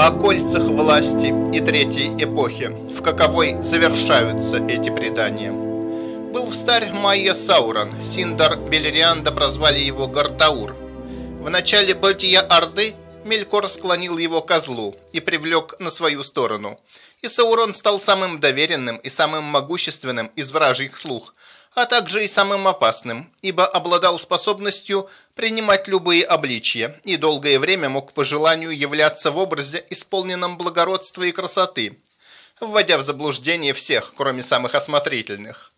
о кольцах власти и третьей эпохи, в каковой завершаются эти предания. Был в старь Майя Саурон, Синдар Белерианда прозвали его Гартаур. В начале бытия Орды Мелькор склонил его козлу и привлек на свою сторону. И Саурон стал самым доверенным и самым могущественным из вражьих слух – а также и самым опасным, ибо обладал способностью принимать любые обличья и долгое время мог по желанию являться в образе, исполненном благородства и красоты, вводя в заблуждение всех, кроме самых осмотрительных.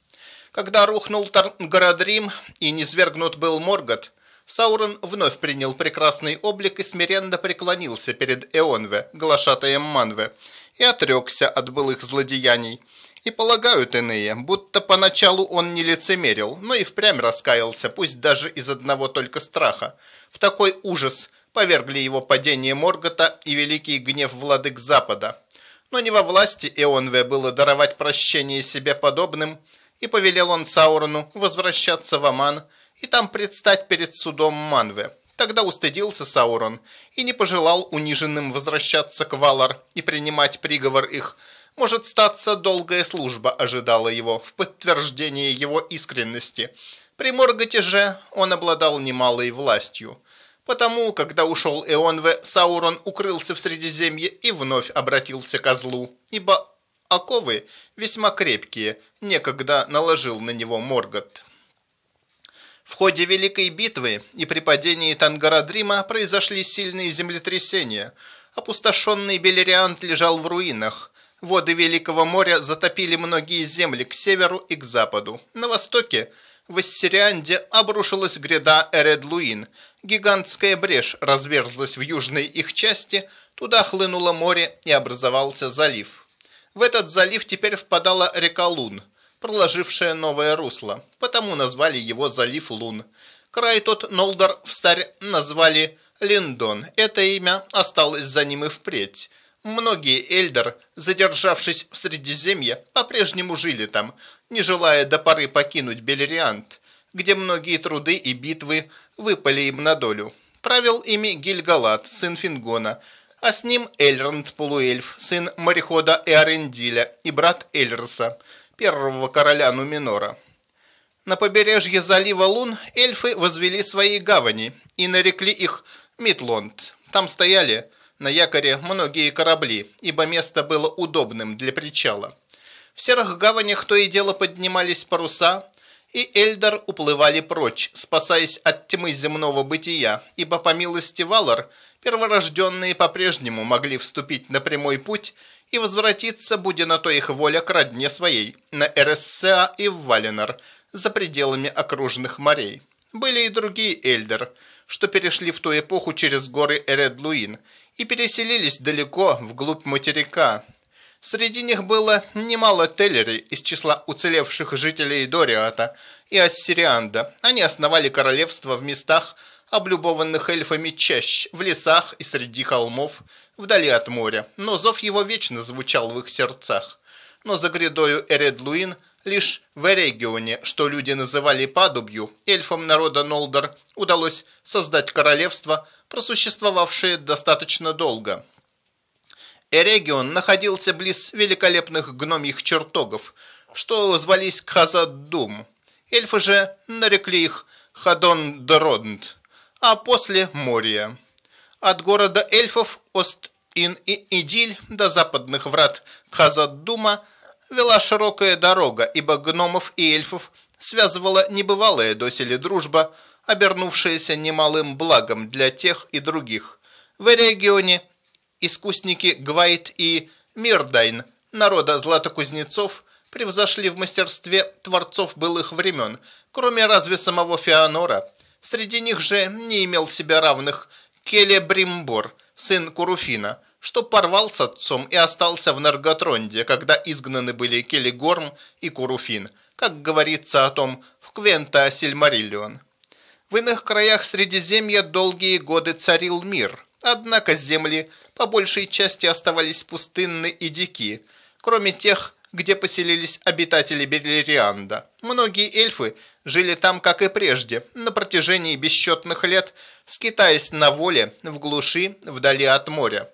Когда рухнул Таргарадрим и низвергнут был Моргот, Саурон вновь принял прекрасный облик и смиренно преклонился перед Эонве, глашатаем Манве, и отрекся от былых злодеяний – и полагают иные, будто поначалу он не лицемерил, но и впрямь раскаялся, пусть даже из одного только страха. В такой ужас повергли его падение Моргота и великий гнев владык Запада. Но не во власти Эонве было даровать прощение себе подобным, и повелел он Саурону возвращаться в Аман и там предстать перед судом Манве. Тогда устыдился Саурон и не пожелал униженным возвращаться к Валар и принимать приговор их, может, статься долгая служба ожидала его в подтверждение его искренности. При Морготе же он обладал немалой властью. Потому, когда ушел Эонве, Саурон укрылся в Средиземье и вновь обратился к злу, ибо оковы весьма крепкие, некогда наложил на него Моргот. В ходе Великой битвы и при падении Тангарадрима произошли сильные землетрясения. Опустошенный Белериант лежал в руинах, Воды Великого моря затопили многие земли к северу и к западу. На востоке, в Ассирианде, обрушилась гряда Эредлуин. Гигантская брешь разверзлась в южной их части, туда хлынуло море и образовался залив. В этот залив теперь впадала река Лун, проложившая новое русло, потому назвали его залив Лун. Край тот Нолдор старь назвали Линдон. Это имя осталось за ним и впредь. Многие эльдер, задержавшись в Средиземье, по-прежнему жили там, не желая до поры покинуть Белериант, где многие труды и битвы выпали им на долю. Правил ими Гильгалат, сын Фингона, а с ним Эльранд Полуэльф, сын морехода Эарендиля и брат Эльрса, первого короля Нуминора. На побережье залива Лун эльфы возвели свои гавани и нарекли их Митлонд. Там стояли на якоре многие корабли, ибо место было удобным для причала. В серых гаванях то и дело поднимались паруса, и Эльдар уплывали прочь, спасаясь от тьмы земного бытия, ибо по милости Валар перворожденные по-прежнему могли вступить на прямой путь и возвратиться, будя на то их воля, к родне своей, на Эрессеа и в Валенар, за пределами окружных морей. Были и другие Эльдер, что перешли в ту эпоху через горы Эредлуин и переселились далеко вглубь материка. Среди них было немало теллерей из числа уцелевших жителей Дориата и Ассирианда. Они основали королевство в местах, облюбованных эльфами чащ, в лесах и среди холмов, вдали от моря, но зов его вечно звучал в их сердцах. Но за грядою Эредлуин – Лишь в регионе, что люди называли Падубью, эльфам народа Нолдор удалось создать королевство, просуществовавшее достаточно долго. Эрегион находился близ великолепных гномьих чертогов, что звались Кхазаддум. Эльфы же нарекли их Хадон-Дороднт, а после Мория. От города эльфов Ост-Ин и Идиль до западных врат Кхазаддума – вела широкая дорога, ибо гномов и эльфов связывала небывалая доселе дружба, обернувшаяся немалым благом для тех и других. В регионе искусники Гвайт и Мирдайн, народа златокузнецов, превзошли в мастерстве творцов былых времен, кроме разве самого Феонора. Среди них же не имел себя равных Келебримбор, сын Куруфина – что порвал с отцом и остался в Нарготронде, когда изгнаны были Келигорм и Куруфин, как говорится о том в Квента Сильмариллион. В иных краях Средиземья долгие годы царил мир, однако земли по большей части оставались пустынны и дики, кроме тех, где поселились обитатели Белерианда. Многие эльфы жили там, как и прежде, на протяжении бесчетных лет, скитаясь на воле, в глуши, вдали от моря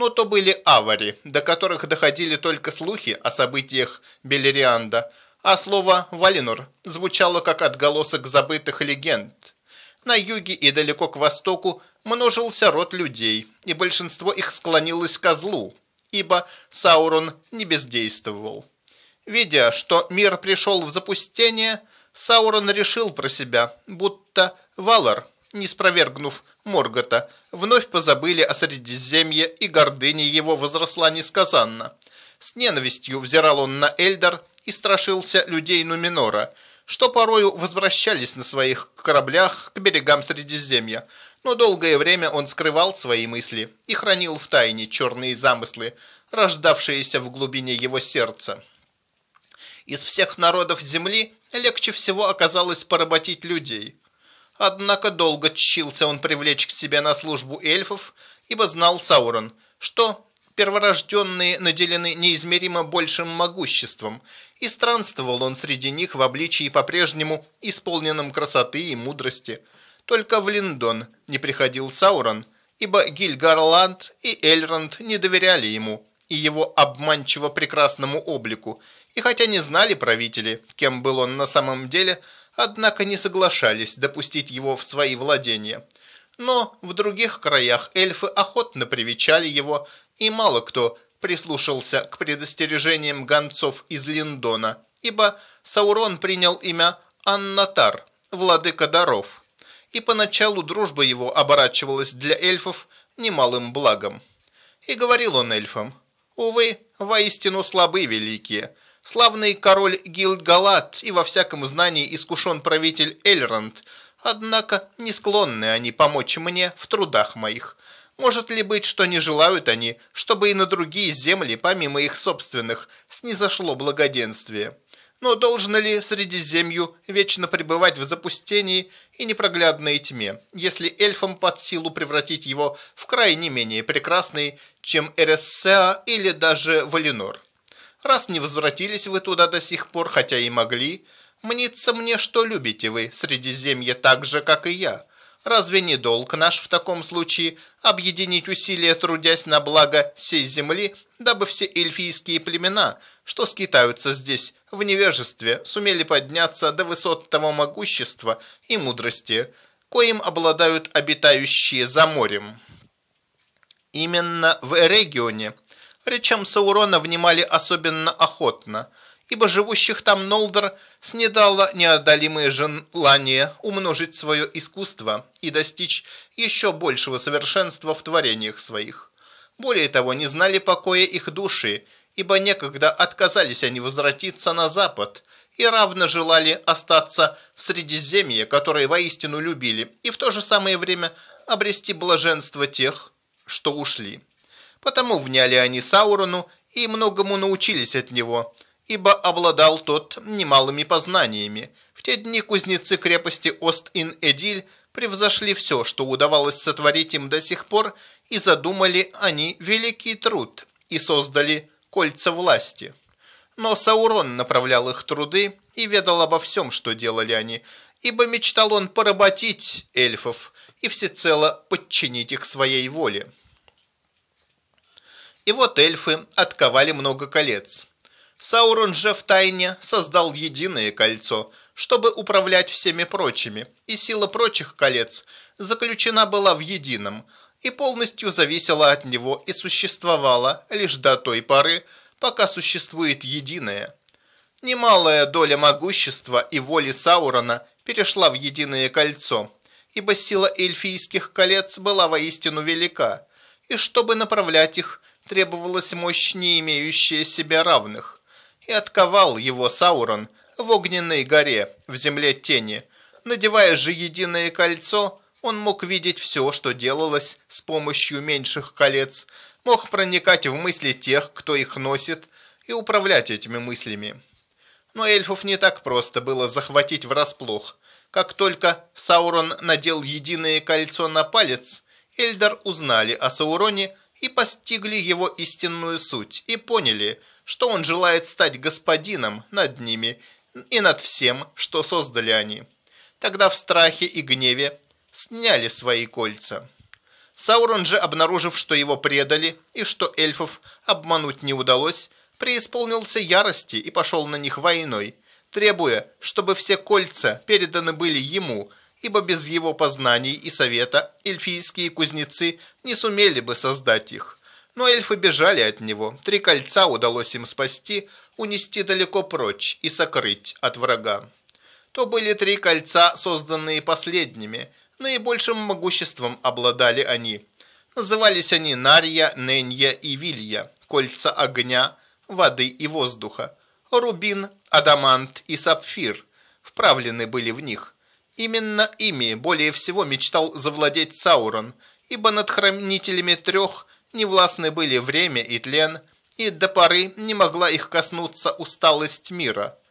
но то были авари, до которых доходили только слухи о событиях Белерианда, а слово «Валинор» звучало как отголосок забытых легенд. На юге и далеко к востоку множился род людей, и большинство их склонилось к злу, ибо Саурон не бездействовал. Видя, что мир пришел в запустение, Саурон решил про себя, будто Валар, не спровергнув Моргота, вновь позабыли о Средиземье, и гордыня его возросла несказанно. С ненавистью взирал он на Эльдар и страшился людей Нуминора, что порою возвращались на своих кораблях к берегам Средиземья, но долгое время он скрывал свои мысли и хранил в тайне черные замыслы, рождавшиеся в глубине его сердца. Из всех народов земли легче всего оказалось поработить людей. Однако долго тщился он привлечь к себе на службу эльфов, ибо знал Саурон, что перворожденные наделены неизмеримо большим могуществом, и странствовал он среди них в обличии по-прежнему исполненном красоты и мудрости. Только в Линдон не приходил Саурон, ибо Гильгарланд и Эльронд не доверяли ему и его обманчиво прекрасному облику, и хотя не знали правители, кем был он на самом деле, однако не соглашались допустить его в свои владения. Но в других краях эльфы охотно привечали его, и мало кто прислушался к предостережениям гонцов из Линдона, ибо Саурон принял имя Аннатар, владыка даров, и поначалу дружба его оборачивалась для эльфов немалым благом. И говорил он эльфам, «Увы, воистину слабы великие, Славный король Гилгалат и во всяком знании искушен правитель Эльронд, однако не склонны они помочь мне в трудах моих. Может ли быть, что не желают они, чтобы и на другие земли, помимо их собственных, снизошло благоденствие? Но должно ли Средиземью вечно пребывать в запустении и непроглядной тьме, если эльфам под силу превратить его в крайне менее прекрасный, чем Эрессеа или даже Валинор? Раз не возвратились вы туда до сих пор, хотя и могли, мнится мне, что любите вы Средиземье так же, как и я. Разве не долг наш в таком случае объединить усилия, трудясь на благо сей земли, дабы все эльфийские племена, что скитаются здесь в невежестве, сумели подняться до высот того могущества и мудрости, коим обладают обитающие за морем? Именно в регионе Речам Саурона внимали особенно охотно, ибо живущих там Нолдор снедало неодолимое желание умножить свое искусство и достичь еще большего совершенства в творениях своих. Более того, не знали покоя их души, ибо некогда отказались они возвратиться на запад и равно желали остаться в Средиземье, которое воистину любили, и в то же самое время обрести блаженство тех, что ушли. Потому вняли они Саурону и многому научились от него, ибо обладал тот немалыми познаниями. В те дни кузнецы крепости Ост-Ин-Эдиль превзошли все, что удавалось сотворить им до сих пор, и задумали они великий труд и создали кольца власти. Но Саурон направлял их труды и ведал обо всем, что делали они, ибо мечтал он поработить эльфов и всецело подчинить их своей воле. И вот эльфы отковали много колец. Саурон же в тайне создал единое кольцо, чтобы управлять всеми прочими, и сила прочих колец заключена была в едином и полностью зависела от него и существовала лишь до той поры, пока существует единое. Немалая доля могущества и воли Саурона перешла в единое кольцо, ибо сила эльфийских колец была воистину велика, и чтобы направлять их, требовалась мощь, не имеющая себе равных, и отковал его Саурон в огненной горе, в земле тени. Надевая же единое кольцо, он мог видеть все, что делалось с помощью меньших колец, мог проникать в мысли тех, кто их носит, и управлять этими мыслями. Но эльфов не так просто было захватить врасплох. Как только Саурон надел единое кольцо на палец, Эльдар узнали о Сауроне и постигли его истинную суть, и поняли, что он желает стать господином над ними и над всем, что создали они. Тогда в страхе и гневе сняли свои кольца. Саурон же, обнаружив, что его предали и что эльфов обмануть не удалось, преисполнился ярости и пошел на них войной, требуя, чтобы все кольца переданы были ему, ибо без его познаний и совета эльфийские кузнецы не сумели бы создать их. Но эльфы бежали от него, три кольца удалось им спасти, унести далеко прочь и сокрыть от врага. То были три кольца, созданные последними – Наибольшим могуществом обладали они. Назывались они Нарья, Ненья и Вилья, кольца огня, воды и воздуха. Рубин, Адамант и Сапфир вправлены были в них. Именно ими более всего мечтал завладеть Саурон, ибо над хранителями трех невластны были время и тлен, и до поры не могла их коснуться усталость мира –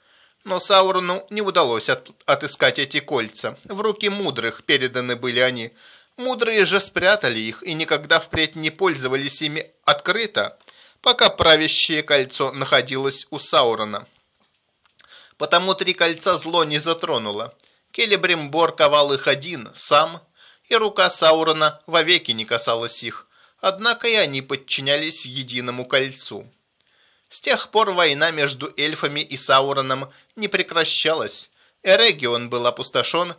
но Саурону не удалось от, отыскать эти кольца. В руки мудрых переданы были они. Мудрые же спрятали их и никогда впредь не пользовались ими открыто, пока правящее кольцо находилось у Саурона. Потому три кольца зло не затронуло. Келебримбор ковал их один, сам, и рука Саурона вовеки не касалась их, однако и они подчинялись единому кольцу. С тех пор война между эльфами и Сауроном не прекращалась. Эрегион был опустошен,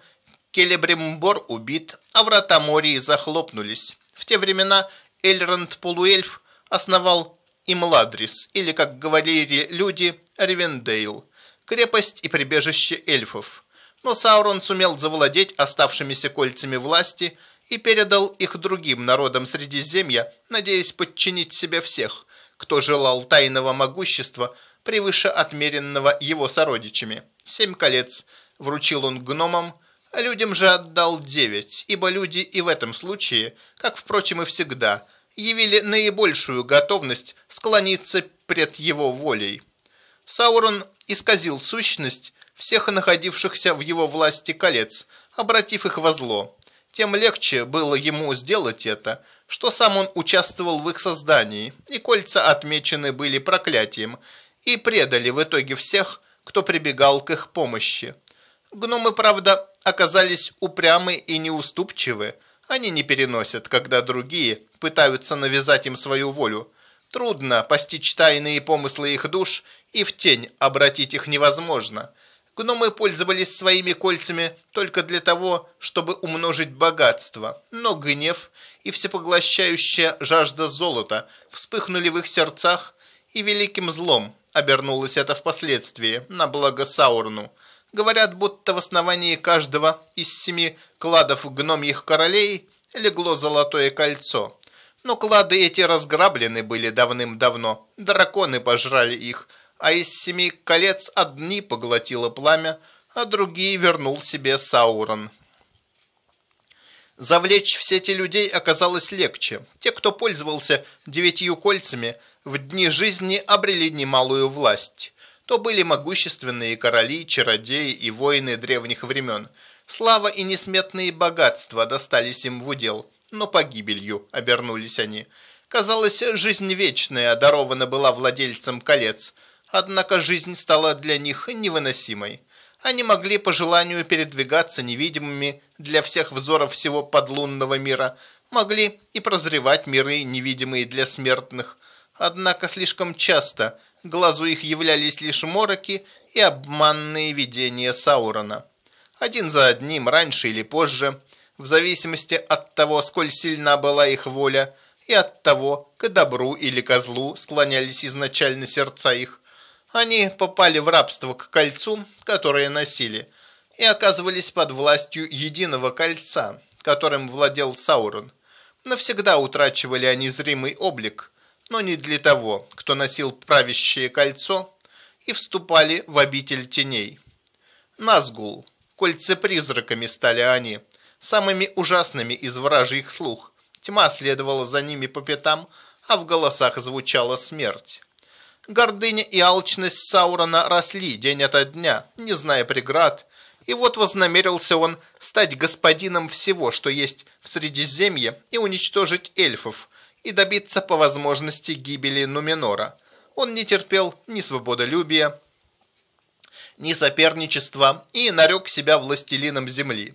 Келебримбор убит, а врата Мории захлопнулись. В те времена Эльронд Полуэльф основал Имладрис, или, как говорили люди, Ривендейл, крепость и прибежище эльфов. Но Саурон сумел завладеть оставшимися кольцами власти и передал их другим народам Средиземья, надеясь подчинить себе всех, кто желал тайного могущества превыше отмеренного его сородичами. Семь колец вручил он гномам, а людям же отдал девять, ибо люди и в этом случае, как, впрочем, и всегда, явили наибольшую готовность склониться пред его волей. Саурон исказил сущность всех находившихся в его власти колец, обратив их во зло. Тем легче было ему сделать это, что сам он участвовал в их создании, и кольца отмечены были проклятием, и предали в итоге всех, кто прибегал к их помощи. Гномы, правда, оказались упрямы и неуступчивы. Они не переносят, когда другие пытаются навязать им свою волю. Трудно постичь тайные помыслы их душ, и в тень обратить их невозможно – Гномы пользовались своими кольцами только для того, чтобы умножить богатство, но гнев и всепоглощающая жажда золота вспыхнули в их сердцах, и великим злом обернулось это впоследствии на благо Саурну. Говорят, будто в основании каждого из семи кладов гномьих королей легло золотое кольцо. Но клады эти разграблены были давным-давно, драконы пожрали их – а из семи колец одни поглотило пламя, а другие вернул себе Саурон. Завлечь все эти людей оказалось легче. Те, кто пользовался девятью кольцами, в дни жизни обрели немалую власть. То были могущественные короли, чародеи и воины древних времен. Слава и несметные богатства достались им в удел, но погибелью обернулись они. Казалось, жизнь вечная дарована была владельцам колец – Однако жизнь стала для них невыносимой. Они могли по желанию передвигаться невидимыми для всех взоров всего подлунного мира, могли и прозревать миры, невидимые для смертных. Однако слишком часто глазу их являлись лишь мороки и обманные видения Саурона. Один за одним, раньше или позже, в зависимости от того, сколь сильна была их воля, и от того, к добру или козлу склонялись изначально сердца их, они попали в рабство к кольцу, которое носили, и оказывались под властью единого кольца, которым владел Саурон. Навсегда утрачивали они зримый облик, но не для того, кто носил правящее кольцо, и вступали в обитель теней. Назгул, кольцепризраками стали они, самыми ужасными из вражьих слух. Тьма следовала за ними по пятам, а в голосах звучала смерть. Гордыня и алчность Саурона росли день ото дня, не зная преград, и вот вознамерился он стать господином всего, что есть в Средиземье, и уничтожить эльфов, и добиться по возможности гибели Нуменора. Он не терпел ни свободолюбия, ни соперничества и нарек себя властелином земли.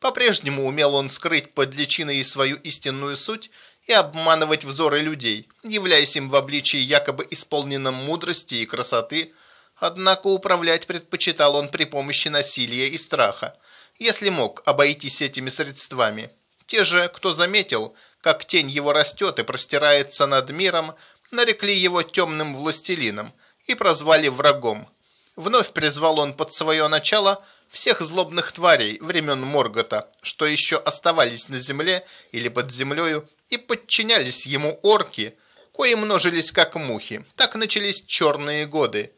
По-прежнему умел он скрыть под личиной свою истинную суть и обманывать взоры людей, являясь им в обличии якобы исполненном мудрости и красоты, однако управлять предпочитал он при помощи насилия и страха, если мог обойтись этими средствами. Те же, кто заметил, как тень его растет и простирается над миром, нарекли его темным властелином и прозвали врагом. Вновь призвал он под свое начало всех злобных тварей времен Моргота, что еще оставались на земле или под землею, и подчинялись ему орки, кои множились как мухи. Так начались черные годы.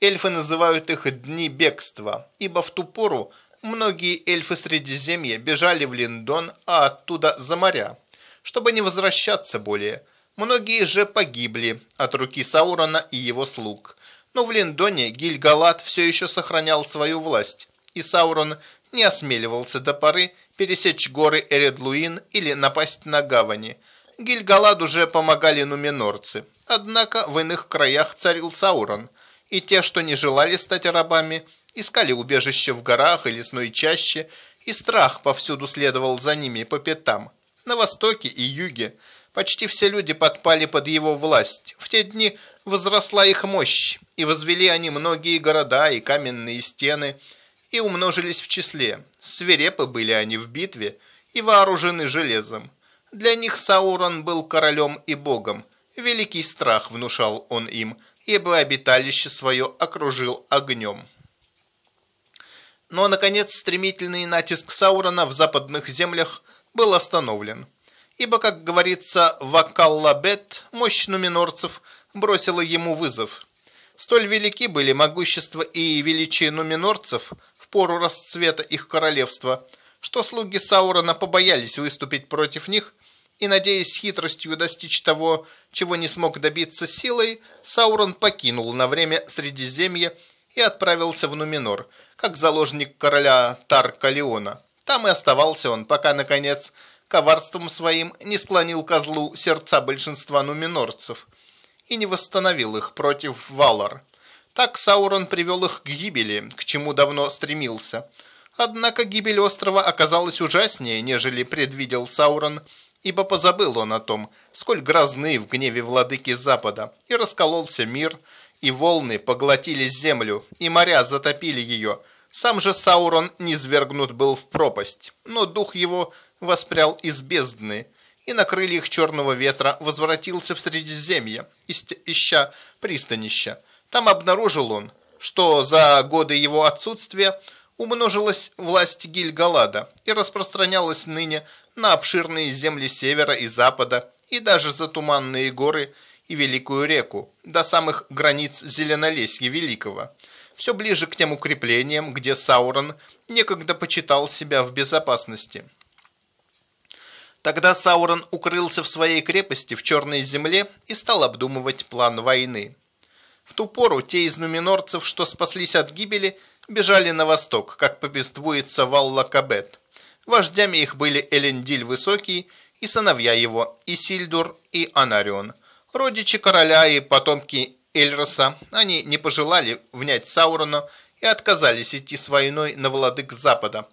Эльфы называют их «дни бегства», ибо в ту пору многие эльфы Средиземья бежали в Линдон, а оттуда за моря, чтобы не возвращаться более. Многие же погибли от руки Саурона и его слуг. Но в Линдоне Гильгалат все еще сохранял свою власть, и Саурон не осмеливался до поры пересечь горы Эредлуин или напасть на гавани. Гильгаладу уже помогали нуминорцы. Однако в иных краях царил Саурон, и те, что не желали стать рабами, искали убежище в горах и лесной чаще, и страх повсюду следовал за ними по пятам. На востоке и юге почти все люди подпали под его власть. В те дни возросла их мощь, и возвели они многие города и каменные стены, и умножились в числе. Свирепы были они в битве и вооружены железом. Для них Саурон был королем и богом. Великий страх внушал он им, ибо обиталище свое окружил огнем. Но, наконец, стремительный натиск Саурона в западных землях был остановлен. Ибо, как говорится в Акаллабет, мощь нуминорцев бросила ему вызов. Столь велики были могущество и величие нуминорцев пору расцвета их королевства, что слуги Саурона побоялись выступить против них и, надеясь хитростью достичь того, чего не смог добиться силой, Саурон покинул на время Средиземье и отправился в Нуминор, как заложник короля Таркалиона. Там и оставался он, пока, наконец, коварством своим не склонил козлу сердца большинства нуминорцев и не восстановил их против Валар. Так Саурон привел их к гибели, к чему давно стремился. Однако гибель острова оказалась ужаснее, нежели предвидел Саурон, ибо позабыл он о том, сколь грозны в гневе владыки Запада, и раскололся мир, и волны поглотили землю, и моря затопили ее. Сам же Саурон низвергнут был в пропасть, но дух его воспрял из бездны, и на крыльях черного ветра возвратился в Средиземье, ища пристанища. Там обнаружил он, что за годы его отсутствия умножилась власть Гильгалада и распространялась ныне на обширные земли севера и запада и даже за туманные горы и Великую реку, до самых границ Зеленолесья Великого, все ближе к тем укреплениям, где Саурон некогда почитал себя в безопасности. Тогда Саурон укрылся в своей крепости в Черной земле и стал обдумывать план войны. В ту пору те из нуминорцев, что спаслись от гибели, бежали на восток, как повествуется Валлакабет. Вождями их были Элендиль Высокий и сыновья его, Исильдур и Анарион. Родичи короля и потомки Эльроса, они не пожелали внять Саурона и отказались идти с войной на владык Запада.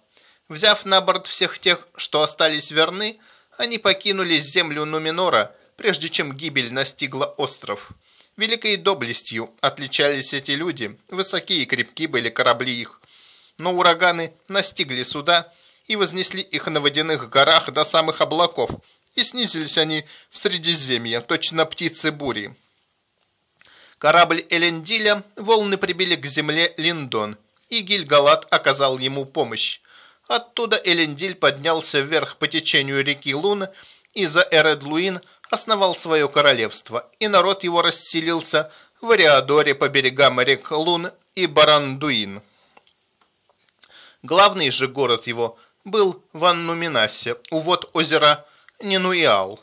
Взяв на борт всех тех, что остались верны, они покинули землю Нуминора, прежде чем гибель настигла остров. Великой доблестью отличались эти люди, высокие и крепки были корабли их. Но ураганы настигли суда и вознесли их на водяных горах до самых облаков, и снизились они в Средиземье, точно птицы бури. Корабль Элендиля волны прибили к земле Линдон, и Гильгалат оказал ему помощь. Оттуда Элендиль поднялся вверх по течению реки Лун и за Эредлуин основал свое королевство, и народ его расселился в Ариадоре по берегам рек Лун и Барандуин. Главный же город его был в Аннуминасе, у вод озера Нинуиал.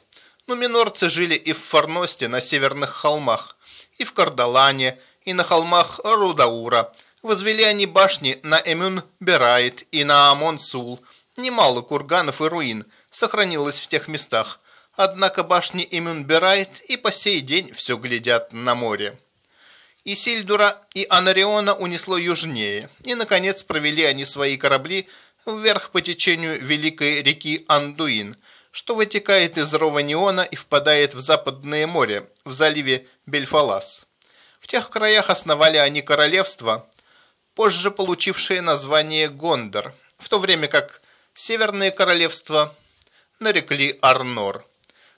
Нуминорцы жили и в Форносте на северных холмах, и в Кардалане, и на холмах Рудаура – Возвели они башни на Эмюн-Берайт и на Амон-Сул. Немало курганов и руин сохранилось в тех местах. Однако башни Эмюн-Берайт и по сей день все глядят на море. И Сильдура, и Анариона унесло южнее, и, наконец, провели они свои корабли вверх по течению великой реки Андуин, что вытекает из Рованиона и впадает в Западное море, в заливе Бельфалас. В тех краях основали они королевство, позже получившее название Гондор, в то время как Северное королевство нарекли Арнор.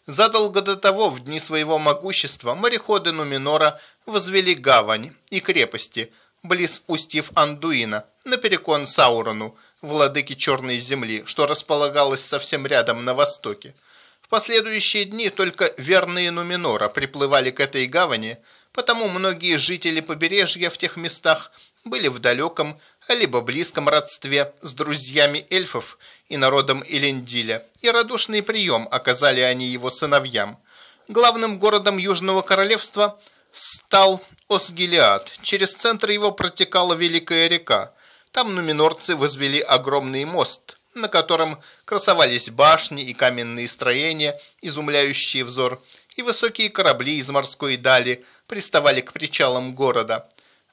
Задолго до того, в дни своего могущества, мореходы Нуминора возвели гавань и крепости близ устьев Андуина, наперекон Саурону, владыке Черной Земли, что располагалось совсем рядом на востоке. В последующие дни только верные Нуминора приплывали к этой гавани, потому многие жители побережья в тех местах были в далеком, либо близком родстве с друзьями эльфов и народом Элендиля, и радушный прием оказали они его сыновьям. Главным городом Южного Королевства стал Осгилиад. Через центр его протекала Великая река. Там нуминорцы возвели огромный мост, на котором красовались башни и каменные строения, изумляющие взор, и высокие корабли из морской дали приставали к причалам города.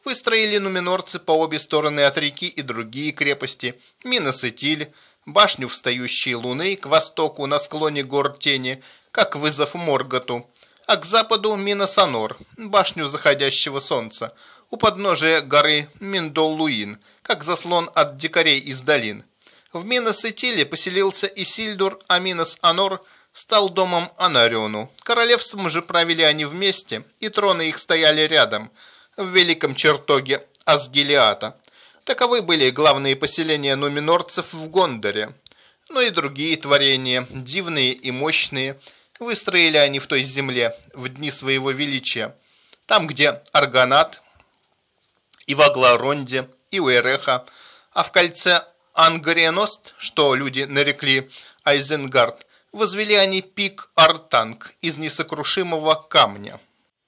Выстроили нуминорцы по обе стороны от реки и другие крепости, Минос и Тиль, башню встающей луны к востоку на склоне гор Тени, как вызов Морготу, а к западу Миносанор, башню заходящего солнца, у подножия горы Миндоллуин, как заслон от дикарей из долин. В Минос-Итиле поселился Исильдур, а Минос-Анор стал домом Анариону. Королевством же правили они вместе, и троны их стояли рядом, в великом чертоге Асгилиата. Таковы были главные поселения нуминорцев в Гондоре. Но и другие творения, дивные и мощные, выстроили они в той земле в дни своего величия. Там, где Арганат, и в Агларонде, и у Эреха, а в кольце Ангариеност, что люди нарекли Айзенгард, возвели они пик Артанг из несокрушимого камня.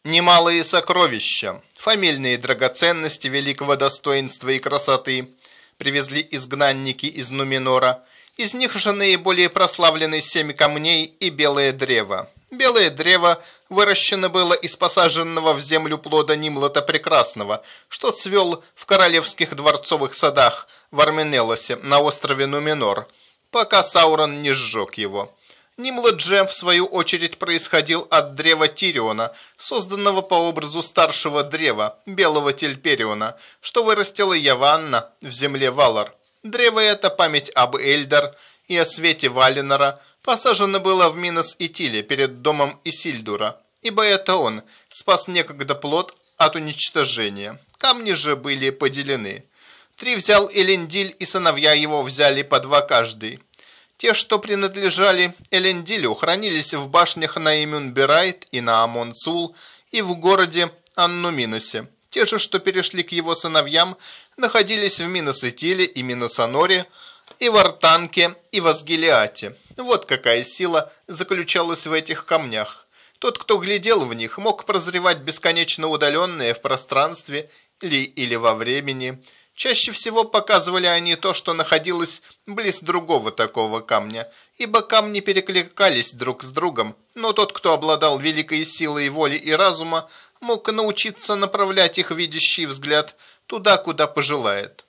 Немалые сокровища, фамильные драгоценности великого достоинства и красоты привезли изгнанники из Нуминора. Из них же наиболее прославлены семь камней и белое древо. Белое древо выращено было из посаженного в землю плода Нимлота Прекрасного, что цвел в королевских дворцовых садах в Арменелосе на острове Нуминор, пока Саурон не сжег его. Нимладже, в свою очередь, происходил от древа Тириона, созданного по образу старшего древа, белого Тельпериона, что вырастила Яванна в земле Валар. Древо это память об Эльдар и о свете Валинора, посажено было в Минос Итиле перед домом Исильдура, ибо это он спас некогда плод от уничтожения. Камни же были поделены. Три взял Элендиль, и сыновья его взяли по два каждый. Те, что принадлежали Элендилю, хранились в башнях на Имюнберайт и на Амонсул и в городе Аннуминосе. Те же, что перешли к его сыновьям, находились в Миносетиле и Миносаноре, и в Артанке, и в Асгилиате. Вот какая сила заключалась в этих камнях. Тот, кто глядел в них, мог прозревать бесконечно удаленное в пространстве ли или во времени – Чаще всего показывали они то, что находилось близ другого такого камня, ибо камни перекликались друг с другом, но тот, кто обладал великой силой воли и разума, мог научиться направлять их видящий взгляд туда, куда пожелает.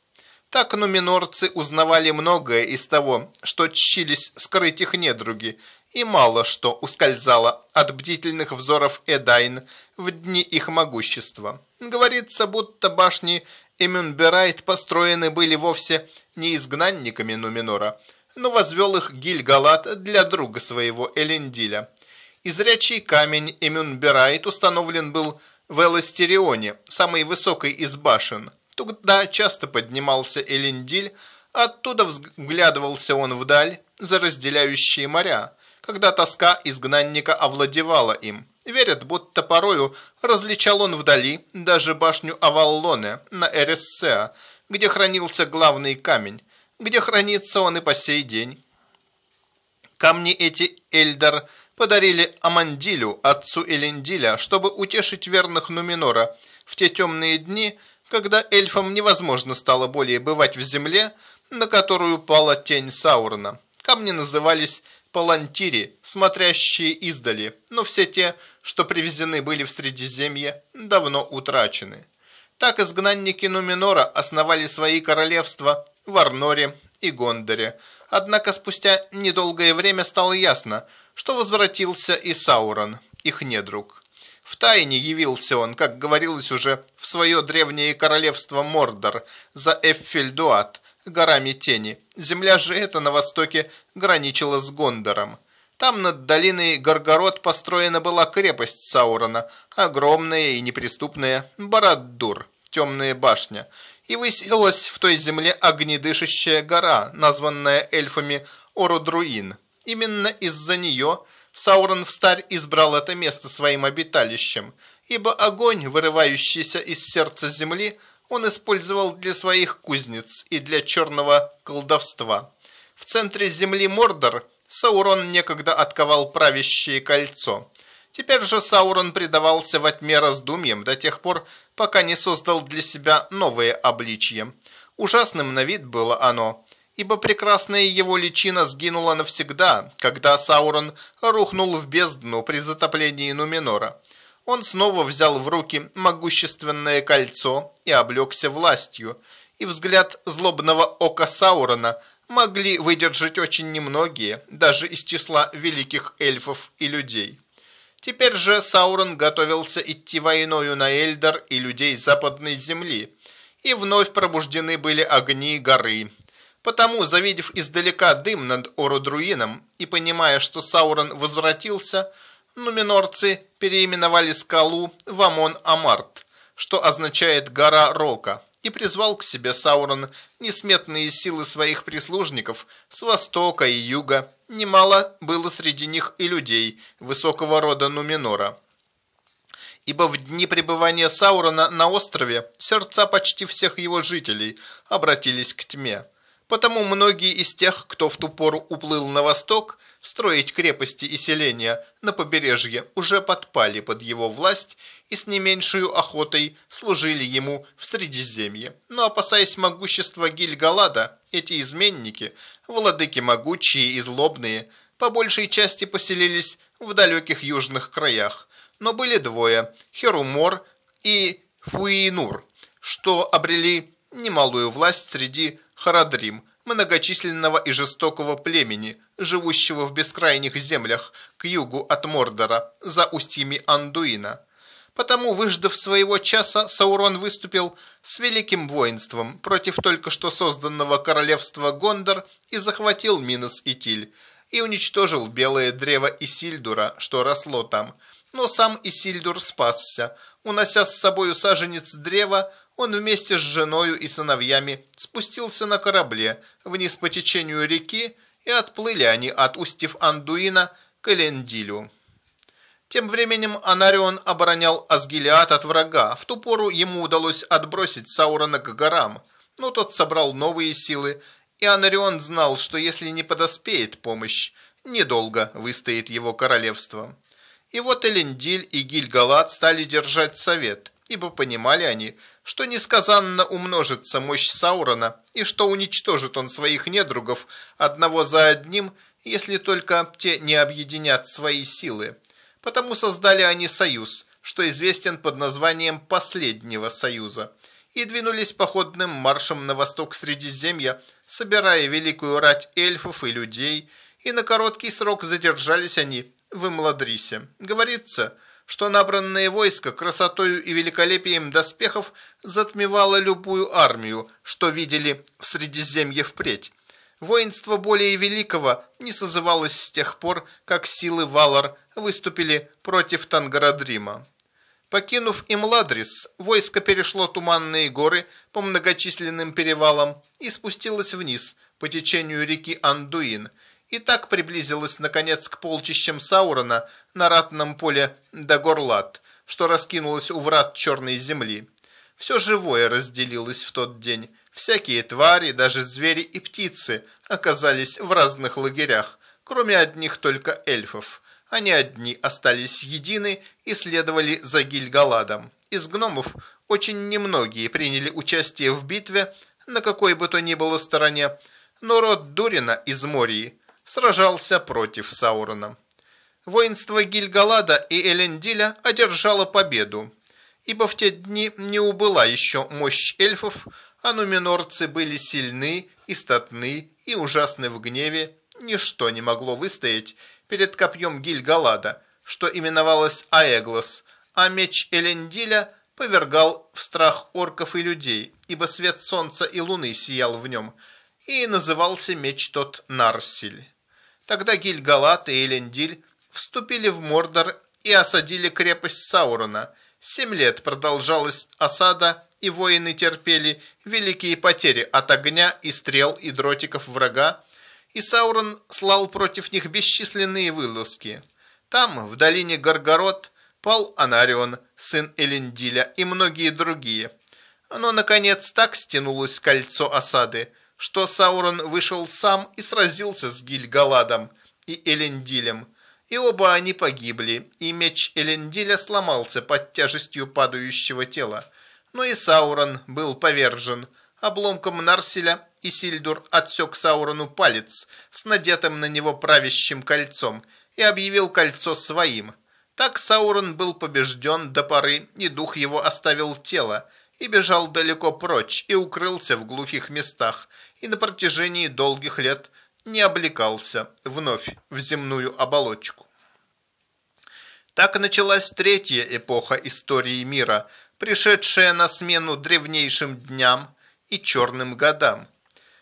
Так нуминорцы узнавали многое из того, что чщились скрыть их недруги, и мало что ускользало от бдительных взоров Эдайн в дни их могущества. Говорится, будто башни Эмюнберайт построены были вовсе не изгнанниками Нуминора, но возвел их Гильгалат для друга своего Элендиля. Изрячий камень Эмюнберайт установлен был в Эластерионе, самой высокой из башен. Туда часто поднимался Элендиль, оттуда взглядывался он вдаль за разделяющие моря, когда тоска изгнанника овладевала им. Верят, будто порою различал он вдали даже башню Аваллоне на Эрессеа, где хранился главный камень, где хранится он и по сей день. Камни эти Эльдар подарили Амандилю, отцу Элендиля, чтобы утешить верных Нуминора в те темные дни, когда эльфам невозможно стало более бывать в земле, на которую пала тень Саурона. Камни назывались палантири, смотрящие издали, но все те, что привезены были в Средиземье, давно утрачены. Так изгнанники Нуминора основали свои королевства в Арноре и Гондоре. Однако спустя недолгое время стало ясно, что возвратился и Саурон, их недруг. В тайне явился он, как говорилось уже, в свое древнее королевство Мордор за Эффельдуат, горами тени. Земля же эта на востоке граничила с Гондором. Там над долиной Горгород построена была крепость Саурона, огромная и неприступная Барад-Дур, темная башня, и высилась в той земле огнедышащая гора, названная эльфами Орудруин. Именно из-за нее Саурон встарь избрал это место своим обиталищем, ибо огонь, вырывающийся из сердца земли, он использовал для своих кузнец и для черного колдовства. В центре земли Мордор Саурон некогда отковал правящее кольцо. Теперь же Саурон предавался во тьме раздумьям до тех пор, пока не создал для себя новое обличье. Ужасным на вид было оно, ибо прекрасная его личина сгинула навсегда, когда Саурон рухнул в бездну при затоплении Нуменора. Он снова взял в руки могущественное кольцо и облегся властью, и взгляд злобного ока Саурона могли выдержать очень немногие, даже из числа великих эльфов и людей. Теперь же Саурон готовился идти войною на Эльдар и людей западной земли, и вновь пробуждены были огни горы. Потому, завидев издалека дым над Ородруином и понимая, что Саурон возвратился, нуменорцы переименовали скалу в Амон-Амарт, что означает «гора Рока», и призвал к себе Саурон несметные силы своих прислужников с востока и юга. Немало было среди них и людей высокого рода Нуменора. Ибо в дни пребывания Саурона на острове сердца почти всех его жителей обратились к тьме. Потому многие из тех, кто в ту пору уплыл на восток, строить крепости и селения на побережье уже подпали под его власть и с не меньшей охотой служили ему в Средиземье. Но опасаясь могущества Гильгалада, эти изменники, владыки могучие и злобные, по большей части поселились в далеких южных краях. Но были двое – Херумор и Фуинур, что обрели немалую власть среди Харадрим, многочисленного и жестокого племени, живущего в бескрайних землях к югу от Мордора, за устьями Андуина. Потому, выждав своего часа, Саурон выступил с великим воинством против только что созданного королевства Гондор и захватил Минос и Тиль, и уничтожил белое древо Исильдура, что росло там. Но сам Исильдур спасся, унося с собою саженец древа, он вместе с женою и сыновьями спустился на корабле вниз по течению реки, и отплыли они от устьев Андуина к Элендилю. Тем временем Анарион оборонял Асгилиад от врага. В ту пору ему удалось отбросить Саурона к горам, но тот собрал новые силы, и Анарион знал, что если не подоспеет помощь, недолго выстоит его королевство. И вот Элендиль и Гильгалад стали держать совет, ибо понимали они, что несказанно умножится мощь Саурона и что уничтожит он своих недругов одного за одним, если только те не объединят свои силы. Потому создали они союз, что известен под названием «Последнего союза», и двинулись походным маршем на восток Средиземья, собирая великую рать эльфов и людей, и на короткий срок задержались они в Имладрисе. Говорится – что набранное войско красотою и великолепием доспехов затмевало любую армию, что видели в Средиземье впредь. Воинство более великого не созывалось с тех пор, как силы Валар выступили против Тангарадрима. Покинув Имладрис, войско перешло туманные горы по многочисленным перевалам и спустилось вниз по течению реки Андуин – и так приблизилась, наконец, к полчищам Саурона на ратном поле Дагорлат, что раскинулось у врат Черной земли. Все живое разделилось в тот день. Всякие твари, даже звери и птицы оказались в разных лагерях, кроме одних только эльфов. Они одни остались едины и следовали за Гильгаладом. Из гномов очень немногие приняли участие в битве на какой бы то ни было стороне, но род Дурина из Мории сражался против Саурона. Воинство Гильгалада и Элендиля одержало победу, ибо в те дни не убыла еще мощь эльфов, а нуминорцы были сильны и статны, и ужасны в гневе, ничто не могло выстоять перед копьем Гильгалада, что именовалось Аэглос, а меч Элендиля повергал в страх орков и людей, ибо свет солнца и луны сиял в нем, и назывался меч тот Нарсиль. Тогда Гильгалат и Элендиль вступили в Мордор и осадили крепость Саурона. Семь лет продолжалась осада, и воины терпели великие потери от огня и стрел и дротиков врага, и Саурон слал против них бесчисленные вылазки. Там, в долине Горгород, пал Анарион, сын Элендиля, и многие другие. Но, наконец, так стянулось кольцо осады, что Саурон вышел сам и сразился с Гильгаладом и Элендилем, и оба они погибли, и меч Элендиля сломался под тяжестью падающего тела. Но и Саурон был повержен. Обломком Нарселя и Сильдур отсек Саурону палец с надетым на него правящим кольцом и объявил кольцо своим. Так Саурон был побежден до поры, и дух его оставил тело, и бежал далеко прочь, и укрылся в глухих местах, и на протяжении долгих лет не облекался вновь в земную оболочку. Так началась третья эпоха истории мира, пришедшая на смену древнейшим дням и черным годам.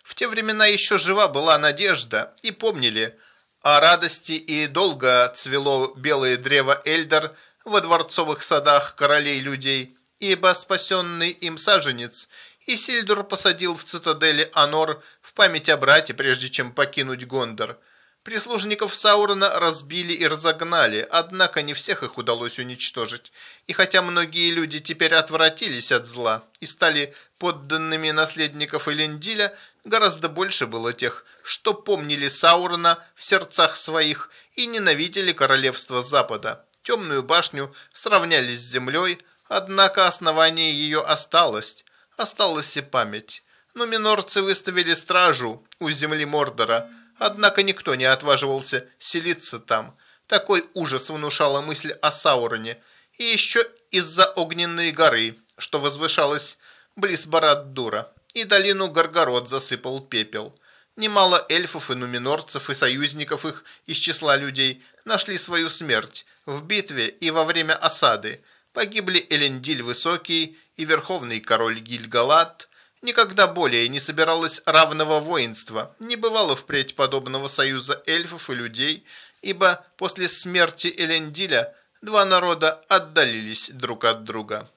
В те времена еще жива была надежда, и помнили о радости и долго цвело белое древо Эльдар во дворцовых садах королей людей, ибо спасенный им саженец Исильдур посадил в цитадели Анор в память о брате, прежде чем покинуть Гондор. Прислужников Саурона разбили и разогнали, однако не всех их удалось уничтожить. И хотя многие люди теперь отвратились от зла и стали подданными наследников Элендиля, гораздо больше было тех, что помнили Саурона в сердцах своих и ненавидели королевство Запада. Темную башню сравняли с землей, однако основание ее осталось, осталась и память. Но минорцы выставили стражу у земли Мордора, однако никто не отваживался селиться там. Такой ужас внушала мысль о Сауроне, и еще из-за огненной горы, что возвышалась близ Барад-Дура, и долину Горгород засыпал пепел. Немало эльфов и нуминорцев и союзников их из числа людей нашли свою смерть в битве и во время осады. Погибли Элендиль Высокий и верховный король Гильгалат, никогда более не собиралось равного воинства, не бывало впредь подобного союза эльфов и людей, ибо после смерти Элендиля два народа отдалились друг от друга.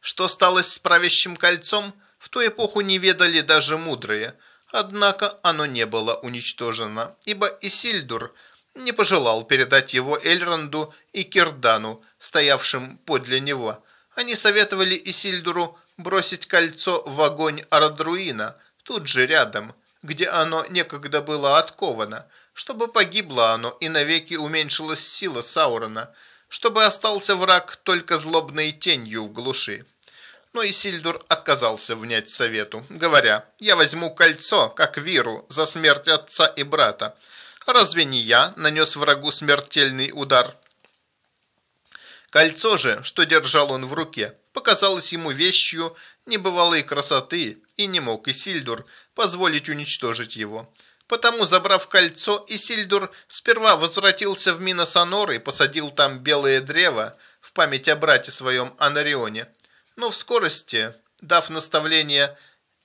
Что стало с правящим кольцом, в ту эпоху не ведали даже мудрые, однако оно не было уничтожено, ибо Исильдур не пожелал передать его Эльронду и Кирдану, стоявшим подле него, они советовали Исильдуру бросить кольцо в огонь Арадруина, тут же рядом, где оно некогда было отковано, чтобы погибло оно и навеки уменьшилась сила Саурона, чтобы остался враг только злобной тенью в глуши. Но Исильдур отказался внять совету, говоря, «Я возьму кольцо, как виру, за смерть отца и брата. Разве не я нанес врагу смертельный удар?» Кольцо же, что держал он в руке, показалось ему вещью небывалой красоты, и не мог Исильдур позволить уничтожить его. Потому, забрав кольцо, Исильдур сперва возвратился в Миносонор и посадил там белое древо в память о брате своем Анарионе. Но в скорости, дав наставление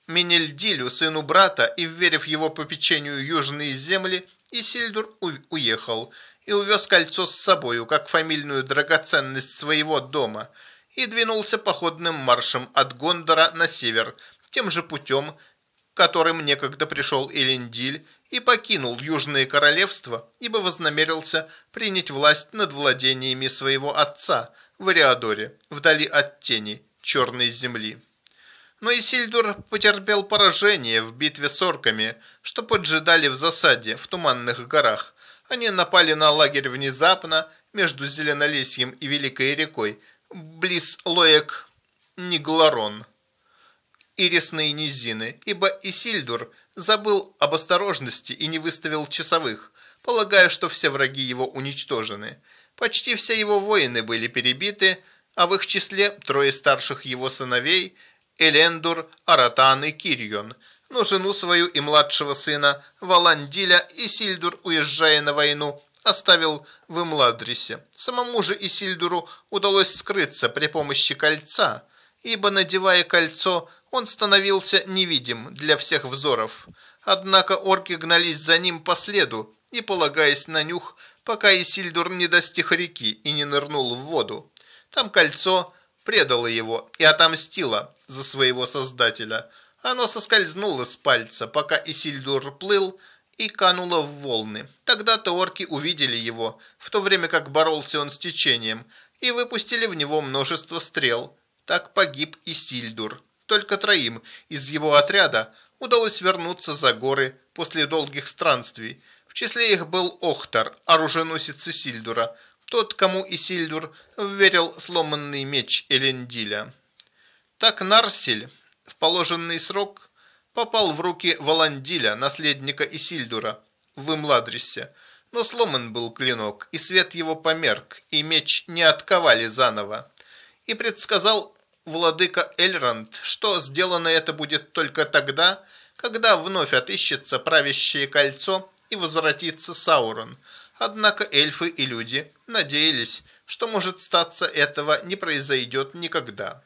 Менельдилю, сыну брата, и вверив его попечению южные земли, Исильдур уехал – и увез кольцо с собою, как фамильную драгоценность своего дома, и двинулся походным маршем от Гондора на север, тем же путем, которым некогда пришел Элендиль, и покинул Южное Королевство, ибо вознамерился принять власть над владениями своего отца в Ариадоре, вдали от тени Черной земли. Но Исильдур потерпел поражение в битве с орками, что поджидали в засаде в Туманных горах, они напали на лагерь внезапно между Зеленолесьем и Великой рекой, близ Лоек Нигларон и Ресные низины, ибо Исильдур забыл об осторожности и не выставил часовых, полагая, что все враги его уничтожены. Почти все его воины были перебиты, а в их числе трое старших его сыновей – Элендур, Аратан и Кирьон. Но жену свою и младшего сына Валандиля Исильдур, уезжая на войну, оставил в Имладрисе. Самому же Исильдуру удалось скрыться при помощи кольца, ибо, надевая кольцо, он становился невидим для всех взоров. Однако орки гнались за ним по следу и, полагаясь на нюх, пока Исильдур не достиг реки и не нырнул в воду. Там кольцо предало его и отомстило за своего создателя. Оно соскользнуло с пальца, пока Исильдур плыл, и кануло в волны. Тогда-то орки увидели его, в то время как боролся он с течением, и выпустили в него множество стрел. Так погиб Исильдур. Только троим из его отряда удалось вернуться за горы после долгих странствий. В числе их был Охтар, оруженосец Исильдура, тот, кому Исильдур верил сломанный меч Элендиля. Так Нарсель в положенный срок попал в руки Валандиля, наследника Исильдура, в Имладрисе, но сломан был клинок, и свет его померк, и меч не отковали заново. И предсказал владыка Эльранд, что сделано это будет только тогда, когда вновь отыщется правящее кольцо и возвратится Саурон. Однако эльфы и люди надеялись, что может статься этого не произойдет никогда.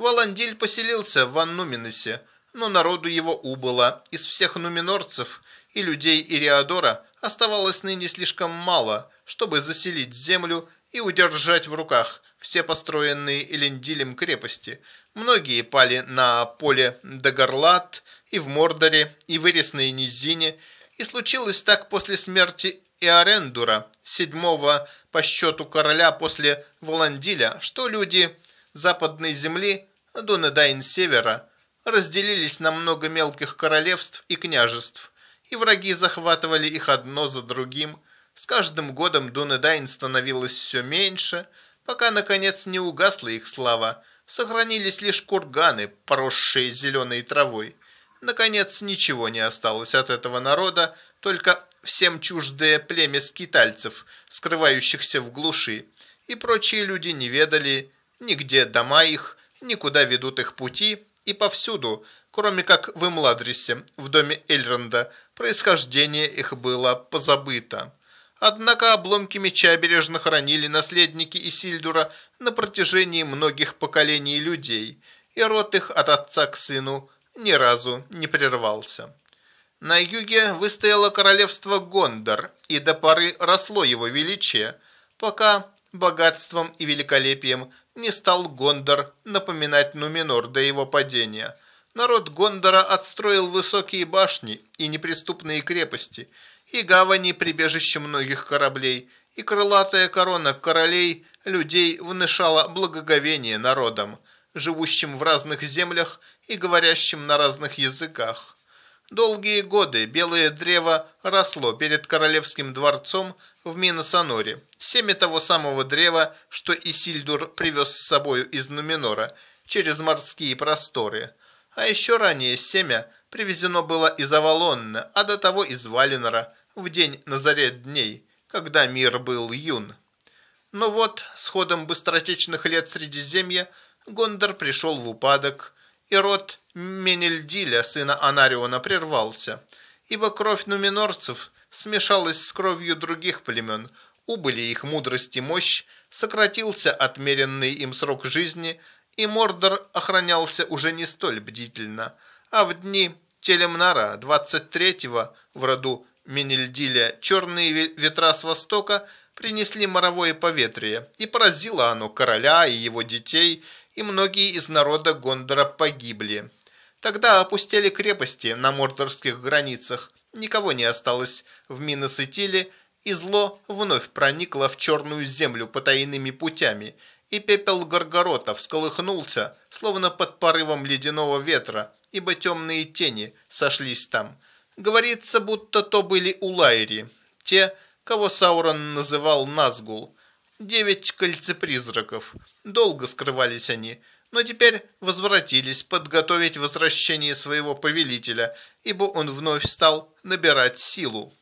Валандиль поселился в Аннуминосе, но народу его убыло. Из всех нуминорцев и людей Ириадора оставалось ныне слишком мало, чтобы заселить землю и удержать в руках все построенные Элендилем крепости. Многие пали на поле Дагарлат и в Мордоре, и в Ирисной низине, и случилось так после смерти Иорендура, седьмого по счету короля после Воландиля, что люди западной земли, Дунедайн севера, разделились на много мелких королевств и княжеств, и враги захватывали их одно за другим. С каждым годом Дунедайн становилось все меньше, пока, наконец, не угасла их слава, сохранились лишь курганы, поросшие зеленой травой. Наконец, ничего не осталось от этого народа, только всем чуждое племя скитальцев, скрывающихся в глуши, и прочие люди не ведали нигде дома их, никуда ведут их пути, и повсюду, кроме как в Имладрисе, в доме Эльронда, происхождение их было позабыто. Однако обломки меча бережно хранили наследники Исильдура на протяжении многих поколений людей, и род их от отца к сыну ни разу не прервался. На юге выстояло королевство Гондор, и до поры росло его величие, пока богатством и великолепием не стал Гондор напоминать Нуминор до его падения. Народ Гондора отстроил высокие башни и неприступные крепости, и гавани прибежище многих кораблей, и крылатая корона королей людей внушала благоговение народам, живущим в разных землях и говорящим на разных языках. Долгие годы белое древо росло перед королевским дворцом в Миносоноре. Семя того самого древа, что Исильдур привез с собою из Нуминора через морские просторы. А еще ранее семя привезено было из Авалонна, а до того из Валинора, в день на заре дней, когда мир был юн. Но вот, с ходом быстротечных лет Средиземья, Гондор пришел в упадок, и род Менельдиля, сына Анариона, прервался, ибо кровь нуминорцев смешалась с кровью других племен, убыли их мудрость и мощь, сократился отмеренный им срок жизни, и Мордор охранялся уже не столь бдительно, а в дни Телемнара, 23-го в роду Менельдиля, черные ветра с востока принесли моровое поветрие, и поразило оно короля и его детей – и многие из народа Гондора погибли. Тогда опустили крепости на мордорских границах, никого не осталось в Миносетиле, и зло вновь проникло в черную землю потайными путями, и пепел Горгорота всколыхнулся, словно под порывом ледяного ветра, ибо темные тени сошлись там. Говорится, будто то были Улайри, те, кого Саурон называл Назгул, девять кольцепризраков – Долго скрывались они, но теперь возвратились подготовить возвращение своего повелителя, ибо он вновь стал набирать силу.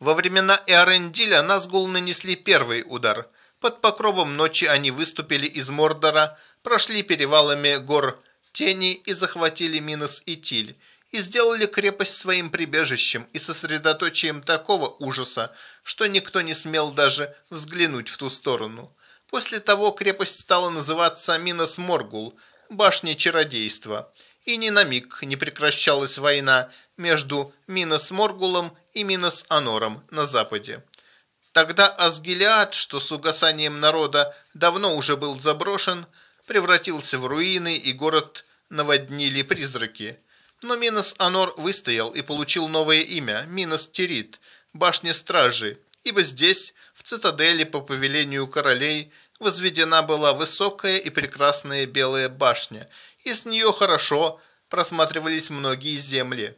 Во времена Эарендиля Назгул нанесли первый удар. Под покровом ночи они выступили из Мордора, прошли перевалами гор тени и захватили Минос и Тиль, и сделали крепость своим прибежищем и сосредоточием такого ужаса, что никто не смел даже взглянуть в ту сторону. После того крепость стала называться Минос Моргул, башня чародейства, и ни на миг не прекращалась война между Минос Моргулом и Минос Анором на западе. Тогда Асгилиад, что с угасанием народа давно уже был заброшен, превратился в руины, и город наводнили призраки. Но Минос Анор выстоял и получил новое имя – Минос Тирит, башня стражи, ибо здесь, в цитадели по повелению королей, возведена была высокая и прекрасная белая башня, и с нее хорошо просматривались многие земли.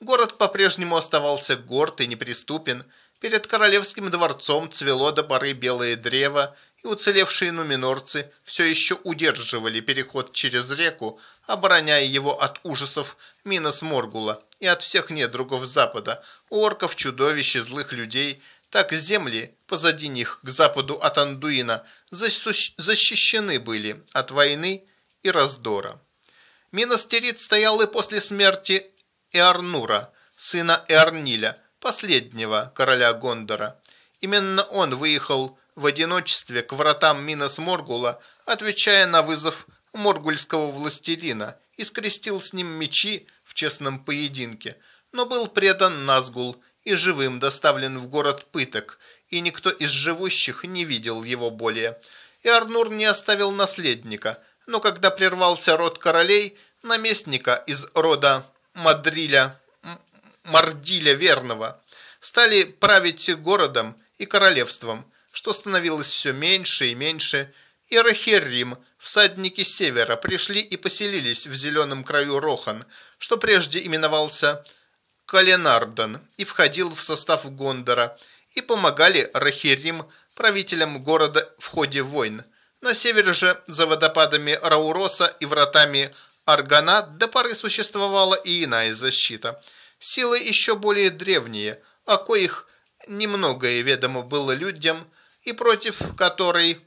Город по-прежнему оставался горд и неприступен – Перед королевским дворцом цвело до поры белое древо, и уцелевшие нуминорцы все еще удерживали переход через реку, обороняя его от ужасов Минос Моргула и от всех недругов Запада, орков, чудовищ и злых людей, так земли позади них к западу от Андуина защищены были от войны и раздора. Миностерит стоял и после смерти Эарнура, сына Эарниля, последнего короля Гондора. Именно он выехал в одиночестве к вратам Минос Моргула, отвечая на вызов моргульского властелина, и скрестил с ним мечи в честном поединке, но был предан Назгул и живым доставлен в город пыток, и никто из живущих не видел его более. И Арнур не оставил наследника, но когда прервался род королей, наместника из рода Мадриля Мардиля Верного, стали править городом и королевством, что становилось все меньше и меньше, и Рахеррим, всадники севера, пришли и поселились в зеленом краю Рохан, что прежде именовался Каленардон и входил в состав Гондора, и помогали Рахеррим правителям города в ходе войн. На севере же, за водопадами Рауроса и вратами Арганат, до поры существовала и иная защита – Силы еще более древние, о коих немногое ведомо было людям, и против которой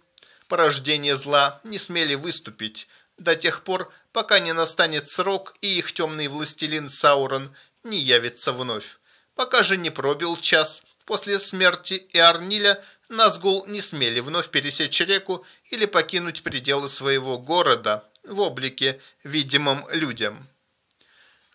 порождение зла не смели выступить до тех пор, пока не настанет срок и их темный властелин Саурон не явится вновь. Пока же не пробил час, после смерти Иарниля Назгул не смели вновь пересечь реку или покинуть пределы своего города в облике, видимом людям.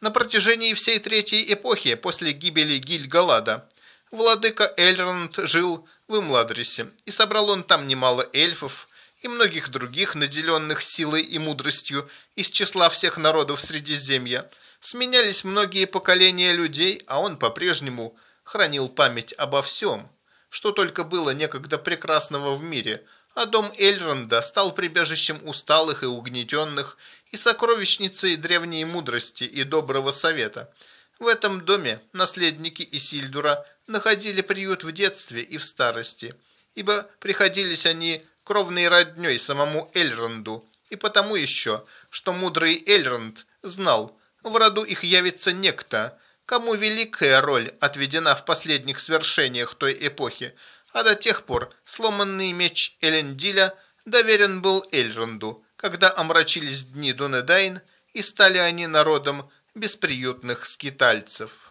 На протяжении всей третьей эпохи после гибели Гильгалада владыка Эльронд жил в Имладрисе, и собрал он там немало эльфов и многих других, наделенных силой и мудростью из числа всех народов Средиземья. Сменялись многие поколения людей, а он по-прежнему хранил память обо всем, что только было некогда прекрасного в мире, а дом Эльронда стал прибежищем усталых и угнетенных, и сокровищницей древней мудрости и доброго совета. В этом доме наследники Исильдура находили приют в детстве и в старости, ибо приходились они кровной родней самому Эльронду, и потому еще, что мудрый Эльронд знал, в роду их явится некто, кому великая роль отведена в последних свершениях той эпохи, а до тех пор сломанный меч Элендиля доверен был Эльронду, когда омрачились дни Дунедайн, и стали они народом бесприютных скитальцев.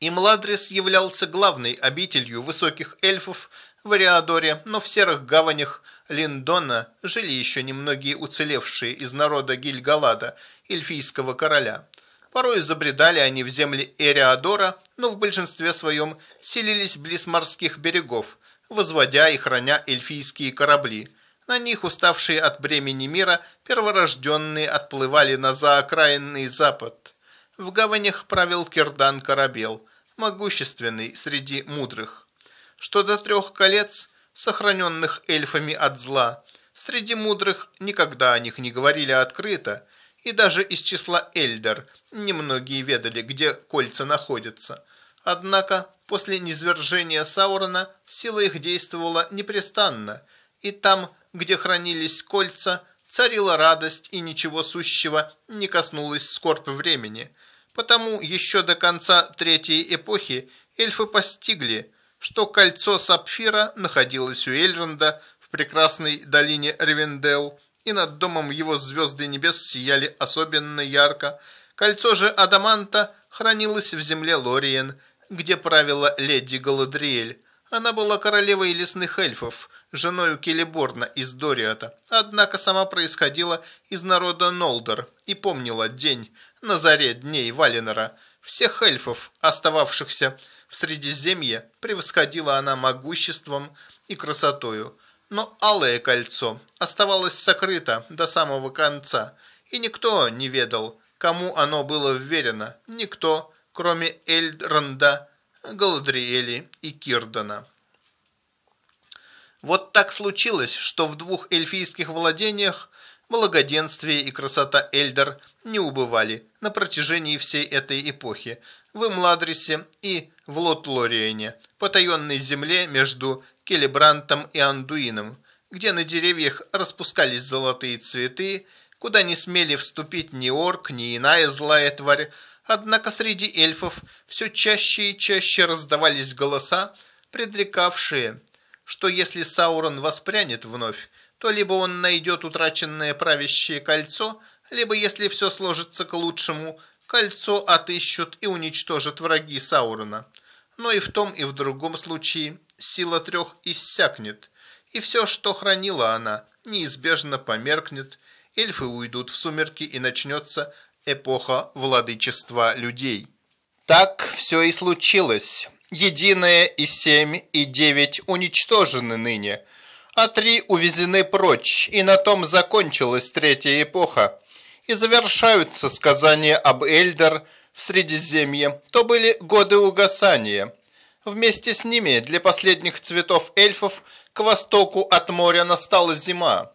И Младрис являлся главной обителью высоких эльфов в Ариадоре, но в серых гаванях Линдона жили еще немногие уцелевшие из народа Гильгалада, эльфийского короля. Порой забредали они в земли Эриадора, но в большинстве своем селились близ морских берегов, возводя и храня эльфийские корабли – на них, уставшие от бремени мира, перворожденные отплывали на заокраинный запад. В гаванях правил Кирдан Корабел, могущественный среди мудрых. Что до трех колец, сохраненных эльфами от зла, среди мудрых никогда о них не говорили открыто, и даже из числа эльдер немногие ведали, где кольца находятся. Однако после низвержения Саурона сила их действовала непрестанно, и там где хранились кольца, царила радость и ничего сущего не коснулось скорбь времени. Потому еще до конца Третьей эпохи эльфы постигли, что кольцо сапфира находилось у Эльронда в прекрасной долине Ревендел, и над домом его звезды небес сияли особенно ярко. Кольцо же Адаманта хранилось в земле Лориен, где правила леди Галадриэль. Она была королевой лесных эльфов, женой Келеборна из Дориата, однако сама происходила из народа Нолдор и помнила день на заре дней Валенора. Всех эльфов, остававшихся в Средиземье, превосходила она могуществом и красотою. Но алое кольцо оставалось сокрыто до самого конца, и никто не ведал, кому оно было вверено, никто, кроме Эльдранда, Галадриэли и Кирдона. Вот так случилось, что в двух эльфийских владениях благоденствие и красота Эльдер не убывали на протяжении всей этой эпохи, в Имладрисе и в Лотлориене, потаенной земле между Келебрантом и Андуином, где на деревьях распускались золотые цветы, куда не смели вступить ни орк, ни иная злая тварь, однако среди эльфов все чаще и чаще раздавались голоса, предрекавшие, что если Саурон воспрянет вновь, то либо он найдет утраченное правящее кольцо, либо, если все сложится к лучшему, кольцо отыщут и уничтожат враги Саурона. Но и в том, и в другом случае сила трех иссякнет, и все, что хранила она, неизбежно померкнет, эльфы уйдут в сумерки и начнется эпоха владычества людей. Так все и случилось. Единое и семь, и девять уничтожены ныне, а три увезены прочь, и на том закончилась третья эпоха. И завершаются сказания об Эльдер в Средиземье, то были годы угасания. Вместе с ними для последних цветов эльфов к востоку от моря настала зима.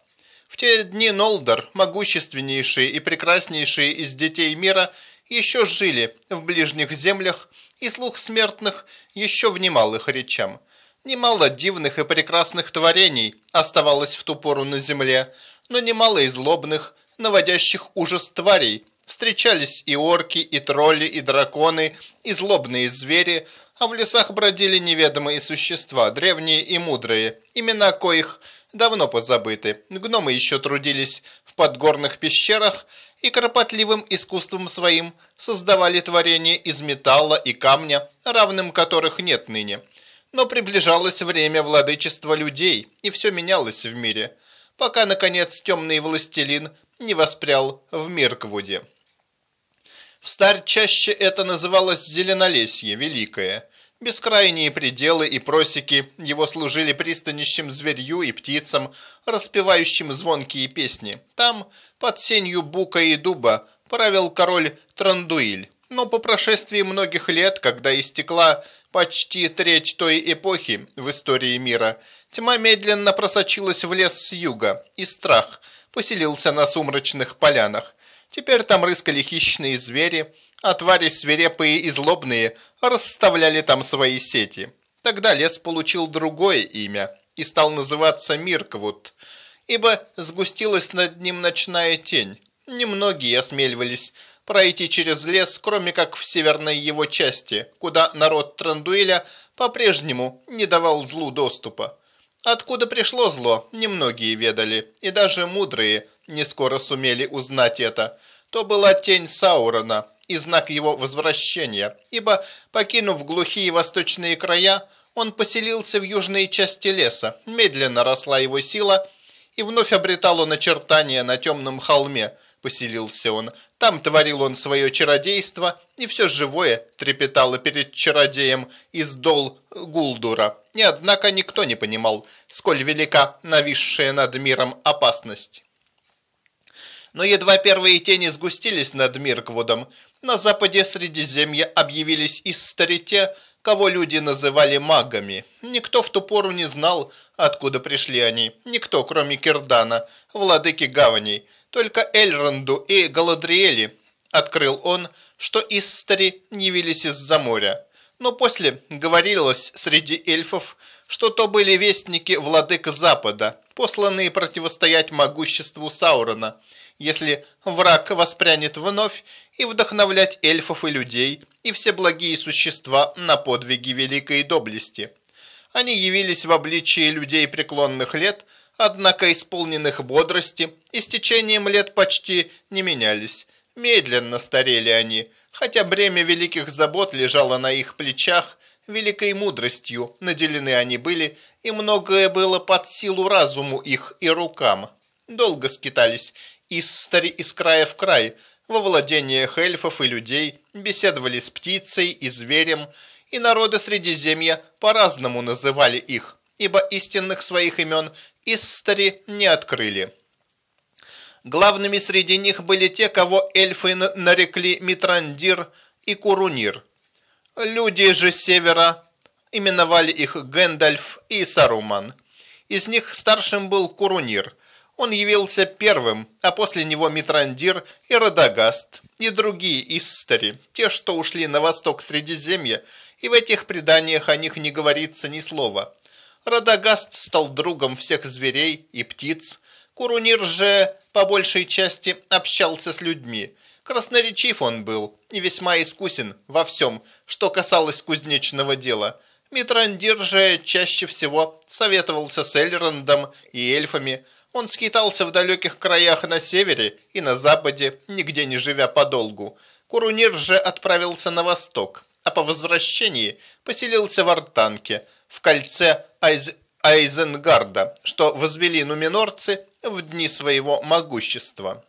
В те дни Нолдор, могущественнейшие и прекраснейшие из детей мира, еще жили в ближних землях, и слух смертных еще внимал их речам. Немало дивных и прекрасных творений оставалось в ту пору на земле, но немало и злобных, наводящих ужас тварей. Встречались и орки, и тролли, и драконы, и злобные звери, а в лесах бродили неведомые существа, древние и мудрые, имена коих давно позабыты. Гномы еще трудились в подгорных пещерах и кропотливым искусством своим создавали творения из металла и камня, равным которых нет ныне. Но приближалось время владычества людей, и все менялось в мире, пока, наконец, темный властелин не воспрял в Мирквуде. В старь чаще это называлось Зеленолесье Великое. Бескрайние пределы и просеки его служили пристанищем зверью и птицам, распевающим звонкие песни. Там, под сенью бука и дуба, правил король Трандуиль. Но по прошествии многих лет, когда истекла почти треть той эпохи в истории мира, тьма медленно просочилась в лес с юга, и страх поселился на сумрачных полянах. Теперь там рыскали хищные звери, а твари свирепые и злобные расставляли там свои сети. Тогда лес получил другое имя и стал называться Мирквуд, ибо сгустилась над ним ночная тень. Немногие осмеливались пройти через лес, кроме как в северной его части, куда народ Трандуэля по-прежнему не давал злу доступа. Откуда пришло зло, немногие ведали, и даже мудрые не скоро сумели узнать это. То была тень Саурона, и знак его возвращения, ибо, покинув глухие восточные края, он поселился в южной части леса, медленно росла его сила, и вновь обретал он очертания на темном холме, поселился он. Там творил он свое чародейство, и все живое трепетало перед чародеем из дол Гулдура. И однако никто не понимал, сколь велика нависшая над миром опасность. Но едва первые тени сгустились над Мирквудом, на западе Средиземья объявились из старите, кого люди называли магами. Никто в ту пору не знал, откуда пришли они. Никто, кроме Кирдана, владыки гаваней. Только Эльронду и Галадриэли открыл он, что Истари явились из-за моря. Но после говорилось среди эльфов, что то были вестники владык Запада, посланные противостоять могуществу Саурона, если враг воспрянет вновь и вдохновлять эльфов и людей, и все благие существа на подвиги великой доблести. Они явились в обличии людей преклонных лет, однако исполненных бодрости и с течением лет почти не менялись. Медленно старели они, хотя бремя великих забот лежало на их плечах, великой мудростью наделены они были, и многое было под силу разуму их и рукам. Долго скитались из стари из края в край, во владениях эльфов и людей, беседовали с птицей и зверем, и народы Средиземья по-разному называли их, ибо истинных своих имен Истари не открыли. Главными среди них были те, кого эльфы нарекли Митрандир и Курунир. Люди же севера именовали их Гэндальф и Саруман. Из них старшим был Курунир. Он явился первым, а после него Митрандир и Радагаст, и другие Истари, те, что ушли на восток Средиземья, и в этих преданиях о них не говорится ни слова. Радагаст стал другом всех зверей и птиц. Курунир же по большей части общался с людьми. Красноречив он был и весьма искусен во всем, что касалось кузнечного дела. Митрандир же чаще всего советовался с Эльрондом и эльфами. Он скитался в далеких краях на севере и на западе, нигде не живя подолгу. Курунир же отправился на восток, а по возвращении поселился в Артанке – в кольце Айз... Айзенгарда, что возвели нуминорцы в дни своего могущества.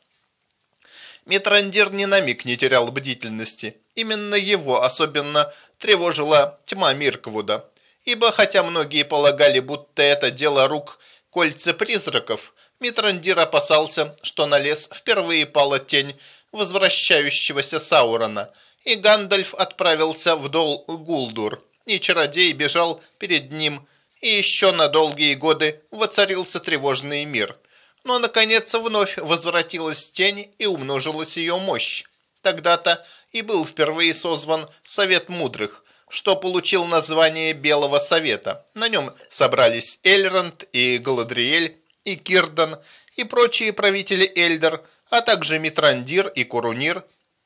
Митрандир ни на миг не терял бдительности. Именно его особенно тревожила тьма Мирквуда. Ибо хотя многие полагали, будто это дело рук кольца призраков, Митрандир опасался, что на лес впервые пала тень возвращающегося Саурона, и Гандальф отправился в Дол Гулдур – и чародей бежал перед ним, и еще на долгие годы воцарился тревожный мир. Но, наконец, вновь возвратилась тень и умножилась ее мощь. Тогда-то и был впервые созван Совет Мудрых, что получил название Белого Совета. На нем собрались Эльронд и Галадриэль, и Кирдан, и прочие правители Эльдер, а также Митрандир и Курунир.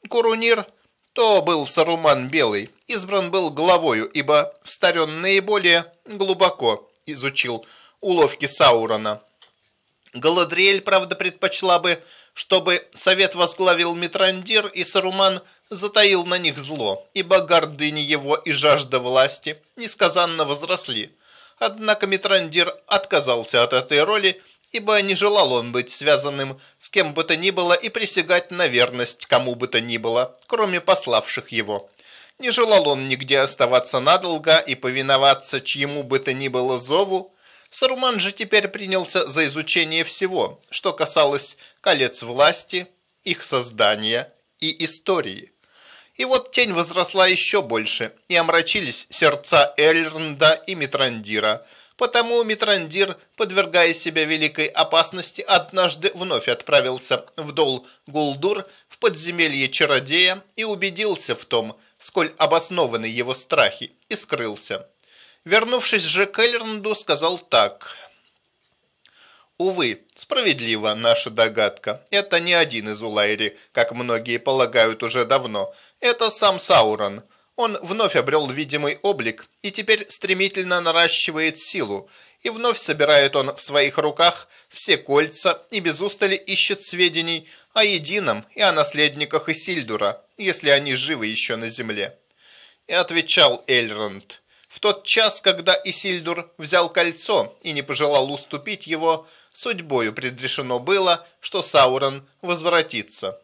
Курунир – то был Саруман Белый, избран был главою, ибо Встарен наиболее глубоко изучил уловки Саурона. Галадриэль, правда, предпочла бы, чтобы совет возглавил Митрандир, и Саруман затаил на них зло, ибо гордыни его и жажда власти несказанно возросли. Однако Митрандир отказался от этой роли ибо не желал он быть связанным с кем бы то ни было и присягать на верность кому бы то ни было, кроме пославших его. Не желал он нигде оставаться надолго и повиноваться чьему бы то ни было зову. Саруман же теперь принялся за изучение всего, что касалось колец власти, их создания и истории. И вот тень возросла еще больше, и омрачились сердца Эльрнда и Митрандира – Потому Митрандир, подвергая себя великой опасности, однажды вновь отправился в дол Гулдур в подземелье чародея и убедился в том, сколь обоснованы его страхи, и скрылся. Вернувшись же к Эльрнду, сказал так. Увы, справедлива наша догадка. Это не один из Улайри, как многие полагают уже давно. Это сам Саурон – он вновь обрел видимый облик и теперь стремительно наращивает силу, и вновь собирает он в своих руках все кольца и без устали ищет сведений о едином и о наследниках Исильдура, если они живы еще на земле. И отвечал Эльронд, в тот час, когда Исильдур взял кольцо и не пожелал уступить его, судьбою предрешено было, что Саурон возвратится.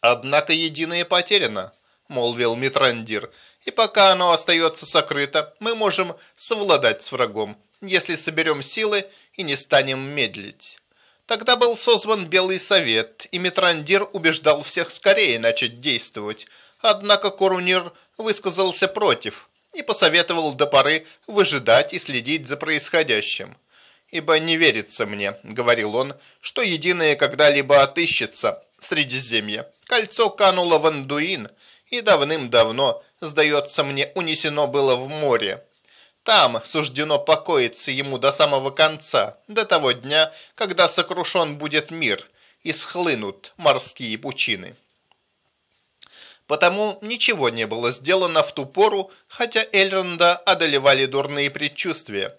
Однако единое потеряно –– молвил Митрандир. «И пока оно остается сокрыто, мы можем совладать с врагом, если соберем силы и не станем медлить». Тогда был созван Белый Совет, и Митрандир убеждал всех скорее начать действовать. Однако Корунир высказался против и посоветовал до поры выжидать и следить за происходящим. «Ибо не верится мне», — говорил он, — «что единое когда-либо отыщется в Средиземье. Кольцо кануло в Андуин, и давным-давно, сдается мне, унесено было в море. Там суждено покоиться ему до самого конца, до того дня, когда сокрушен будет мир и схлынут морские пучины. Потому ничего не было сделано в ту пору, хотя Эльронда одолевали дурные предчувствия.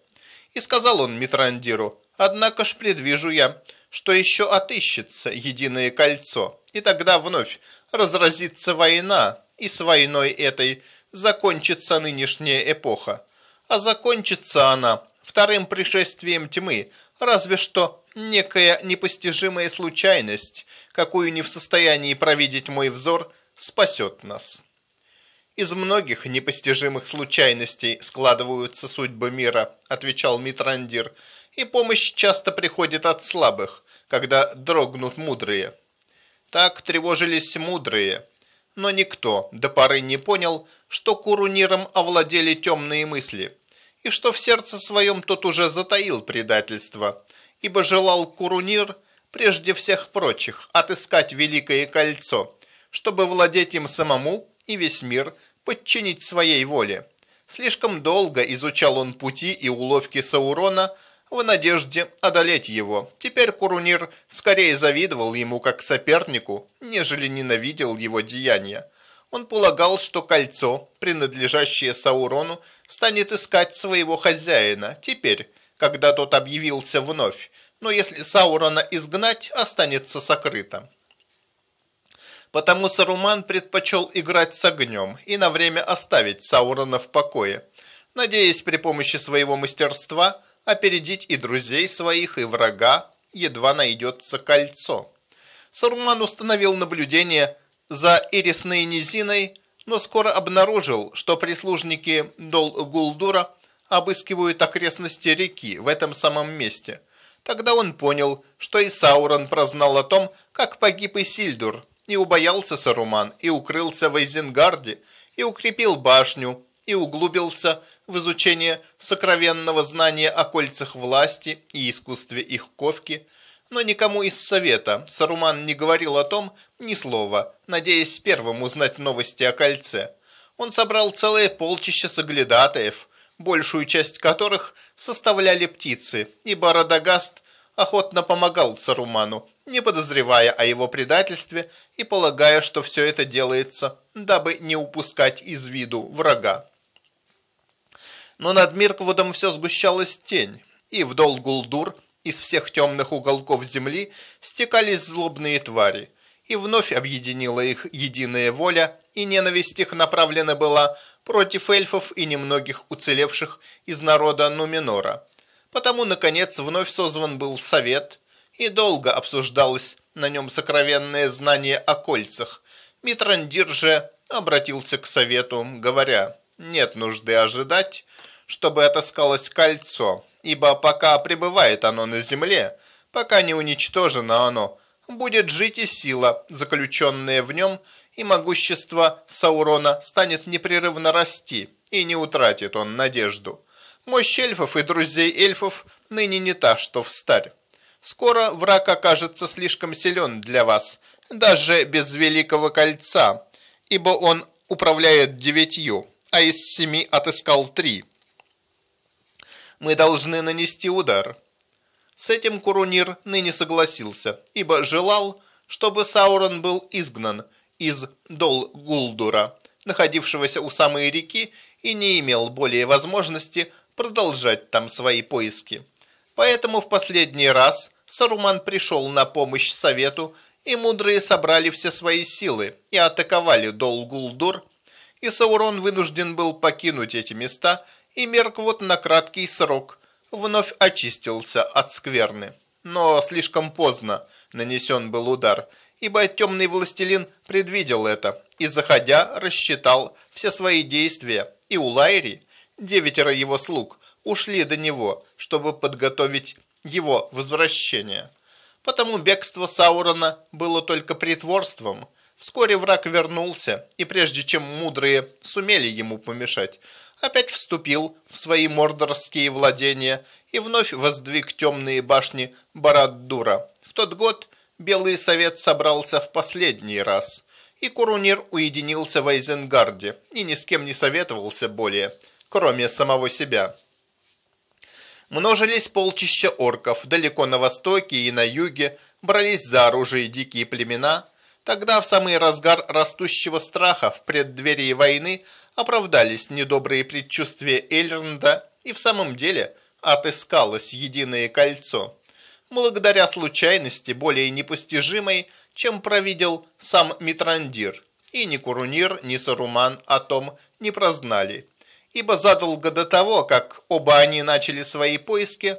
И сказал он Митрандиру, Однако ж предвижу я, что еще отыщется единое кольцо, и тогда вновь разразится война, и с войной этой закончится нынешняя эпоха. А закончится она вторым пришествием тьмы, разве что некая непостижимая случайность, какую не в состоянии провидеть мой взор, спасет нас. Из многих непостижимых случайностей складываются судьбы мира, отвечал Митрандир, и помощь часто приходит от слабых, когда дрогнут мудрые. Так тревожились мудрые, но никто до поры не понял, что Куруниром овладели темные мысли, и что в сердце своем тот уже затаил предательство, ибо желал Курунир прежде всех прочих отыскать Великое Кольцо, чтобы владеть им самому и весь мир подчинить своей воле. Слишком долго изучал он пути и уловки Саурона в надежде одолеть его. Теперь Курунир скорее завидовал ему как сопернику, нежели ненавидел его деяния. Он полагал, что кольцо, принадлежащее Саурону, станет искать своего хозяина теперь, когда тот объявился вновь, но если Саурона изгнать, останется сокрыто. Потому Саруман предпочел играть с огнем и на время оставить Саурона в покое, надеясь при помощи своего мастерства опередить и друзей своих, и врага, едва найдется кольцо. Саруман установил наблюдение за Ирисной низиной, но скоро обнаружил, что прислужники Дол-Гулдура обыскивают окрестности реки в этом самом месте. Тогда он понял, что и Саурон прознал о том, как погиб Исильдур, и убоялся Саруман, и укрылся в Эйзенгарде, и укрепил башню, и углубился в изучение сокровенного знания о кольцах власти и искусстве их ковки, но никому из совета Саруман не говорил о том ни слова, надеясь первым узнать новости о кольце. Он собрал целое полчище соглядатаев, большую часть которых составляли птицы, ибо Радагаст охотно помогал Саруману, не подозревая о его предательстве и полагая, что все это делается, дабы не упускать из виду врага. Но над Мирквудом все сгущалась тень, и в Долгулдур из всех темных уголков земли стекались злобные твари, и вновь объединила их единая воля, и ненависть их направлена была против эльфов и немногих уцелевших из народа Нуминора. Потому, наконец, вновь созван был совет, и долго обсуждалось на нем сокровенное знание о кольцах. Митрандир же обратился к совету, говоря, нет нужды ожидать, чтобы отыскалось кольцо, ибо пока пребывает оно на земле, пока не уничтожено оно, будет жить и сила, заключенная в нем, и могущество Саурона станет непрерывно расти, и не утратит он надежду. Мощь эльфов и друзей эльфов ныне не та, что в старь. Скоро враг окажется слишком силен для вас, даже без Великого Кольца, ибо он управляет девятью, а из семи отыскал три – мы должны нанести удар. С этим Курунир ныне согласился, ибо желал, чтобы Саурон был изгнан из Дол-Гулдура, находившегося у самой реки, и не имел более возможности продолжать там свои поиски. Поэтому в последний раз Саруман пришел на помощь совету, и мудрые собрали все свои силы и атаковали Дол-Гулдур, и Саурон вынужден был покинуть эти места – и Мерквот на краткий срок вновь очистился от скверны. Но слишком поздно нанесен был удар, ибо темный властелин предвидел это и, заходя, рассчитал все свои действия, и у Лайри, девятеро его слуг, ушли до него, чтобы подготовить его возвращение. Потому бегство Саурона было только притворством. Вскоре враг вернулся, и прежде чем мудрые сумели ему помешать, опять вступил в свои мордорские владения и вновь воздвиг темные башни Бараддура. В тот год Белый Совет собрался в последний раз, и Курунир уединился в Айзенгарде и ни с кем не советовался более, кроме самого себя. Множились полчища орков далеко на востоке и на юге, брались за оружие дикие племена. Тогда в самый разгар растущего страха в преддверии войны оправдались недобрые предчувствия Эльрнда, и в самом деле отыскалось единое кольцо. Благодаря случайности, более непостижимой, чем провидел сам Митрандир. И ни Курунир, ни Саруман о том не прознали. Ибо задолго до того, как оба они начали свои поиски,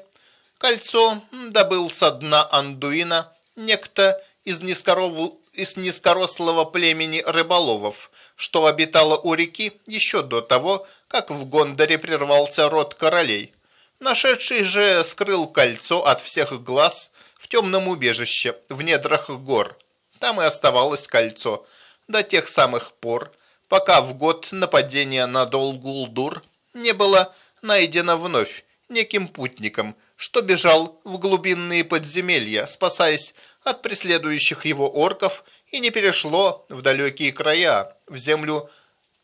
кольцо добыл со дна Андуина некто из, из низкорослого племени рыболовов, что обитало у реки еще до того, как в Гондоре прервался род королей. Нашедший же скрыл кольцо от всех глаз в темном убежище в недрах гор. Там и оставалось кольцо до тех самых пор, пока в год нападения на Долгулдур не было найдено вновь неким путником, что бежал в глубинные подземелья, спасаясь от преследующих его орков и не перешло в далекие края, в землю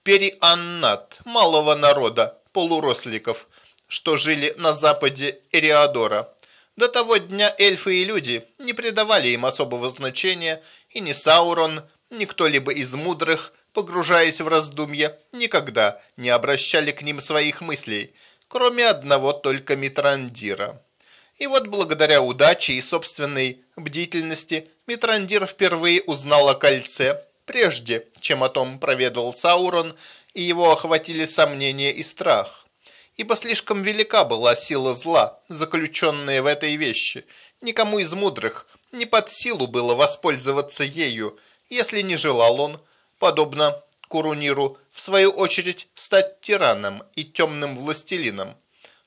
Перианнат, малого народа, полуросликов, что жили на западе Эриадора. До того дня эльфы и люди не придавали им особого значения, и ни Саурон, ни кто-либо из мудрых, погружаясь в раздумья, никогда не обращали к ним своих мыслей, кроме одного только Митрандира. И вот благодаря удаче и собственной бдительности Митрандир впервые узнал о кольце, прежде чем о том проведал Саурон, и его охватили сомнения и страх. Ибо слишком велика была сила зла, заключенная в этой вещи. Никому из мудрых не под силу было воспользоваться ею, если не желал он, подобно Куруниру, в свою очередь стать тираном и темным властелином.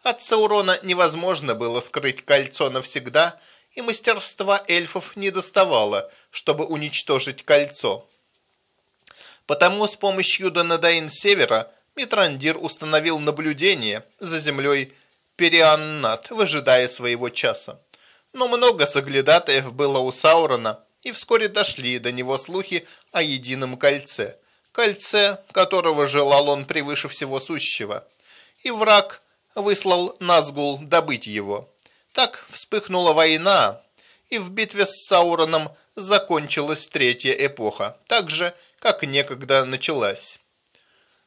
От Саурона невозможно было скрыть кольцо навсегда, и мастерства эльфов не доставало, чтобы уничтожить кольцо. Потому с помощью Донадаин Севера Митрандир установил наблюдение за землей Перианнат, выжидая своего часа. Но много соглядатаев было у Саурона, и вскоре дошли до него слухи о едином кольце. Кольце, которого желал он превыше всего сущего. И враг выслал Назгул добыть его. Так вспыхнула война, и в битве с Сауроном закончилась третья эпоха, так же, как некогда началась.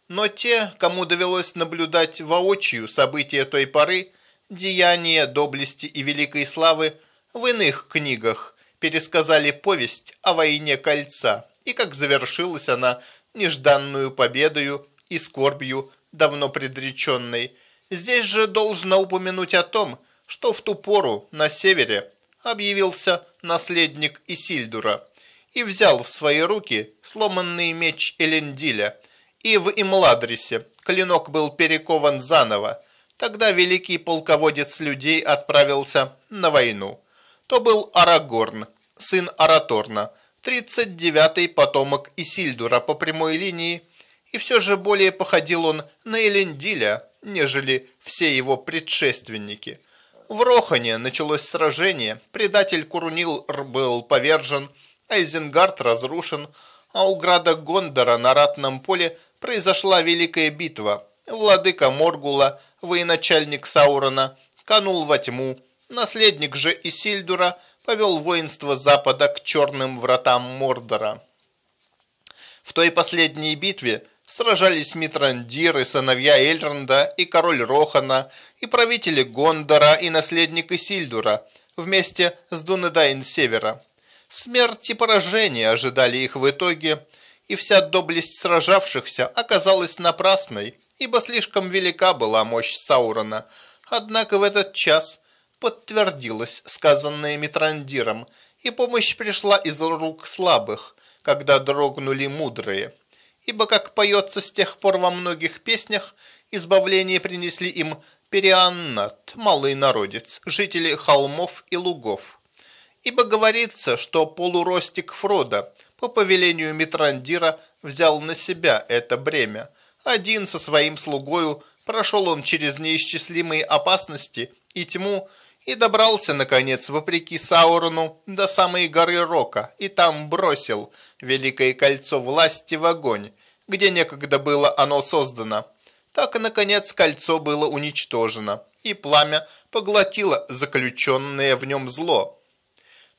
Но те, кому довелось наблюдать воочию события той поры, деяния, доблести и великой славы, в иных книгах пересказали повесть о войне кольца и как завершилась она нежданную победою и скорбью давно предреченной. Здесь же должно упомянуть о том, что в ту пору на севере объявился наследник Исильдура и взял в свои руки сломанный меч Элендиля, и в Имладрисе клинок был перекован заново. Тогда великий полководец людей отправился на войну. То был Арагорн, сын Араторна, 39-й потомок Исильдура по прямой линии, и все же более походил он на Элендиля, нежели все его предшественники – в Рохане началось сражение, предатель Курунил был повержен, Айзенгард разрушен, а у града Гондора на ратном поле произошла великая битва. Владыка Моргула, военачальник Саурона, канул во тьму, наследник же Исильдура повел воинство запада к черным вратам Мордора. В той последней битве сражались Митрандир и сыновья Эльранда, и король Рохана, и правители Гондора, и наследник Исильдура, вместе с Дунедаин Севера. Смерть и поражение ожидали их в итоге, и вся доблесть сражавшихся оказалась напрасной, ибо слишком велика была мощь Саурона. Однако в этот час подтвердилось сказанное Митрандиром, и помощь пришла из рук слабых, когда дрогнули мудрые ибо, как поется с тех пор во многих песнях, избавление принесли им Перианнат, малый народец, жители холмов и лугов. Ибо говорится, что полуростик Фрода по повелению Митрандира взял на себя это бремя. Один со своим слугою прошел он через неисчислимые опасности и тьму, и добрался, наконец, вопреки Саурону, до самой горы Рока, и там бросил Великое Кольцо власти в огонь, где некогда было оно создано. Так, наконец, кольцо было уничтожено, и пламя поглотило заключенное в нем зло.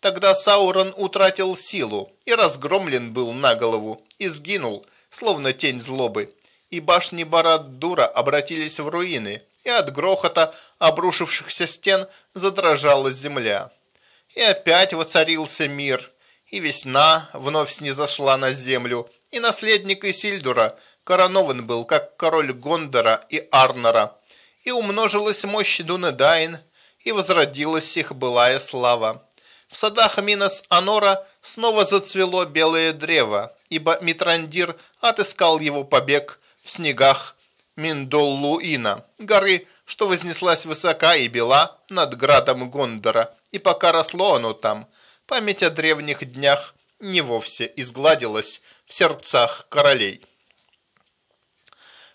Тогда Саурон утратил силу и разгромлен был на голову, и сгинул, словно тень злобы, и башни Барад-Дура обратились в руины, и от грохота обрушившихся стен задрожала земля. И опять воцарился мир, и весна вновь снизошла на землю, и наследник Исильдура коронован был, как король Гондора и Арнора, и умножилась мощь Дунедайн, и возродилась их былая слава. В садах Минос Анора снова зацвело белое древо, ибо Митрандир отыскал его побег в снегах Миндоллуина, горы, что вознеслась высока и бела над градом Гондора, и пока росло оно там, память о древних днях не вовсе изгладилась в сердцах королей.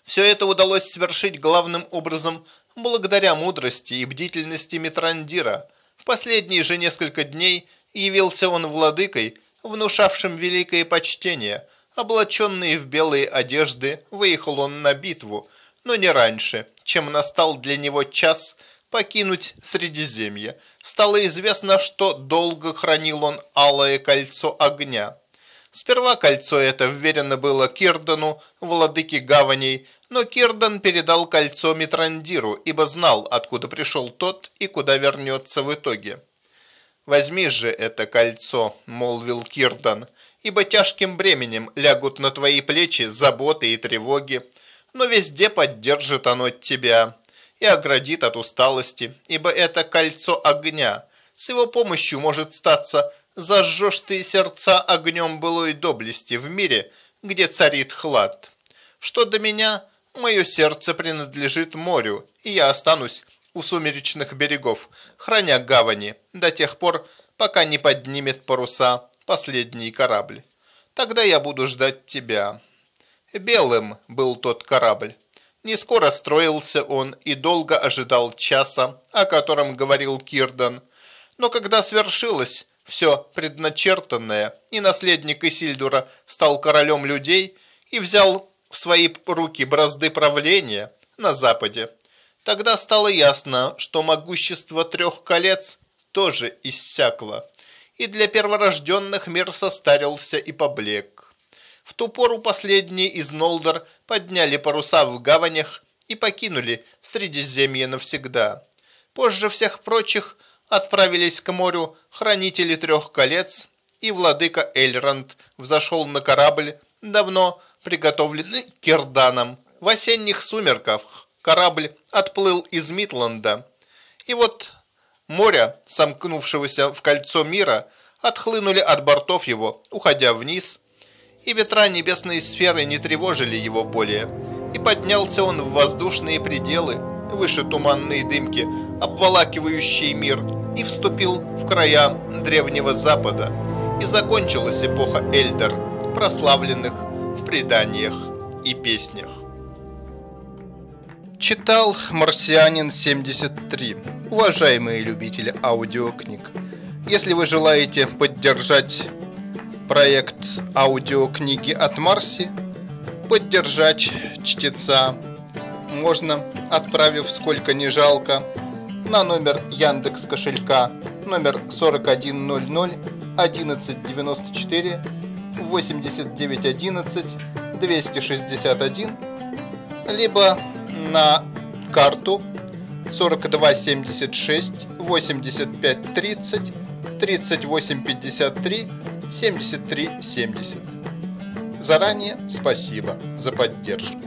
Все это удалось совершить главным образом благодаря мудрости и бдительности Митрандира. В последние же несколько дней явился он владыкой, внушавшим великое почтение. Облаченный в белые одежды, выехал он на битву, но не раньше, чем настал для него час покинуть Средиземье. Стало известно, что долго хранил он алое кольцо огня. Сперва кольцо это вверено было Кирдану, владыке гаваней, но Кирдан передал кольцо Митрандиру, ибо знал, откуда пришел тот и куда вернется в итоге. «Возьми же это кольцо», – молвил Кирдан, – «ибо тяжким бременем лягут на твои плечи заботы и тревоги, но везде поддержит оно тебя и оградит от усталости, ибо это кольцо огня. С его помощью может статься, зажжешь ты сердца огнем былой доблести в мире, где царит хлад. Что до меня – Мое сердце принадлежит морю, и я останусь у сумеречных берегов, храня гавани до тех пор, пока не поднимет паруса последний корабль. Тогда я буду ждать тебя. Белым был тот корабль. Не скоро строился он и долго ожидал часа, о котором говорил Кирдан. Но когда свершилось все предначертанное, и наследник Исильдура стал королем людей и взял в свои руки бразды правления на Западе, тогда стало ясно, что могущество трех колец тоже иссякло, и для перворожденных мир состарился и поблек. В ту пору последние из Нолдор подняли паруса в гаванях и покинули Средиземье навсегда. Позже всех прочих отправились к морю хранители трех колец, и владыка Эльранд взошел на корабль, давно приготовлены Кирданом. В осенних сумерках корабль отплыл из Митланда. И вот моря, сомкнувшегося в кольцо мира, отхлынули от бортов его, уходя вниз, и ветра небесной сферы не тревожили его более, и поднялся он в воздушные пределы, выше туманной дымки, обволакивающей мир, и вступил в края Древнего Запада, и закончилась эпоха Эльдер, прославленных преданиях и песнях. Читал «Марсианин 73». Уважаемые любители аудиокниг, если вы желаете поддержать проект аудиокниги от Марси, поддержать чтеца можно, отправив сколько не жалко на номер Яндекс кошелька номер 4100 1194 8911 261, либо на карту 4276 85 30 7370. Заранее спасибо за поддержку.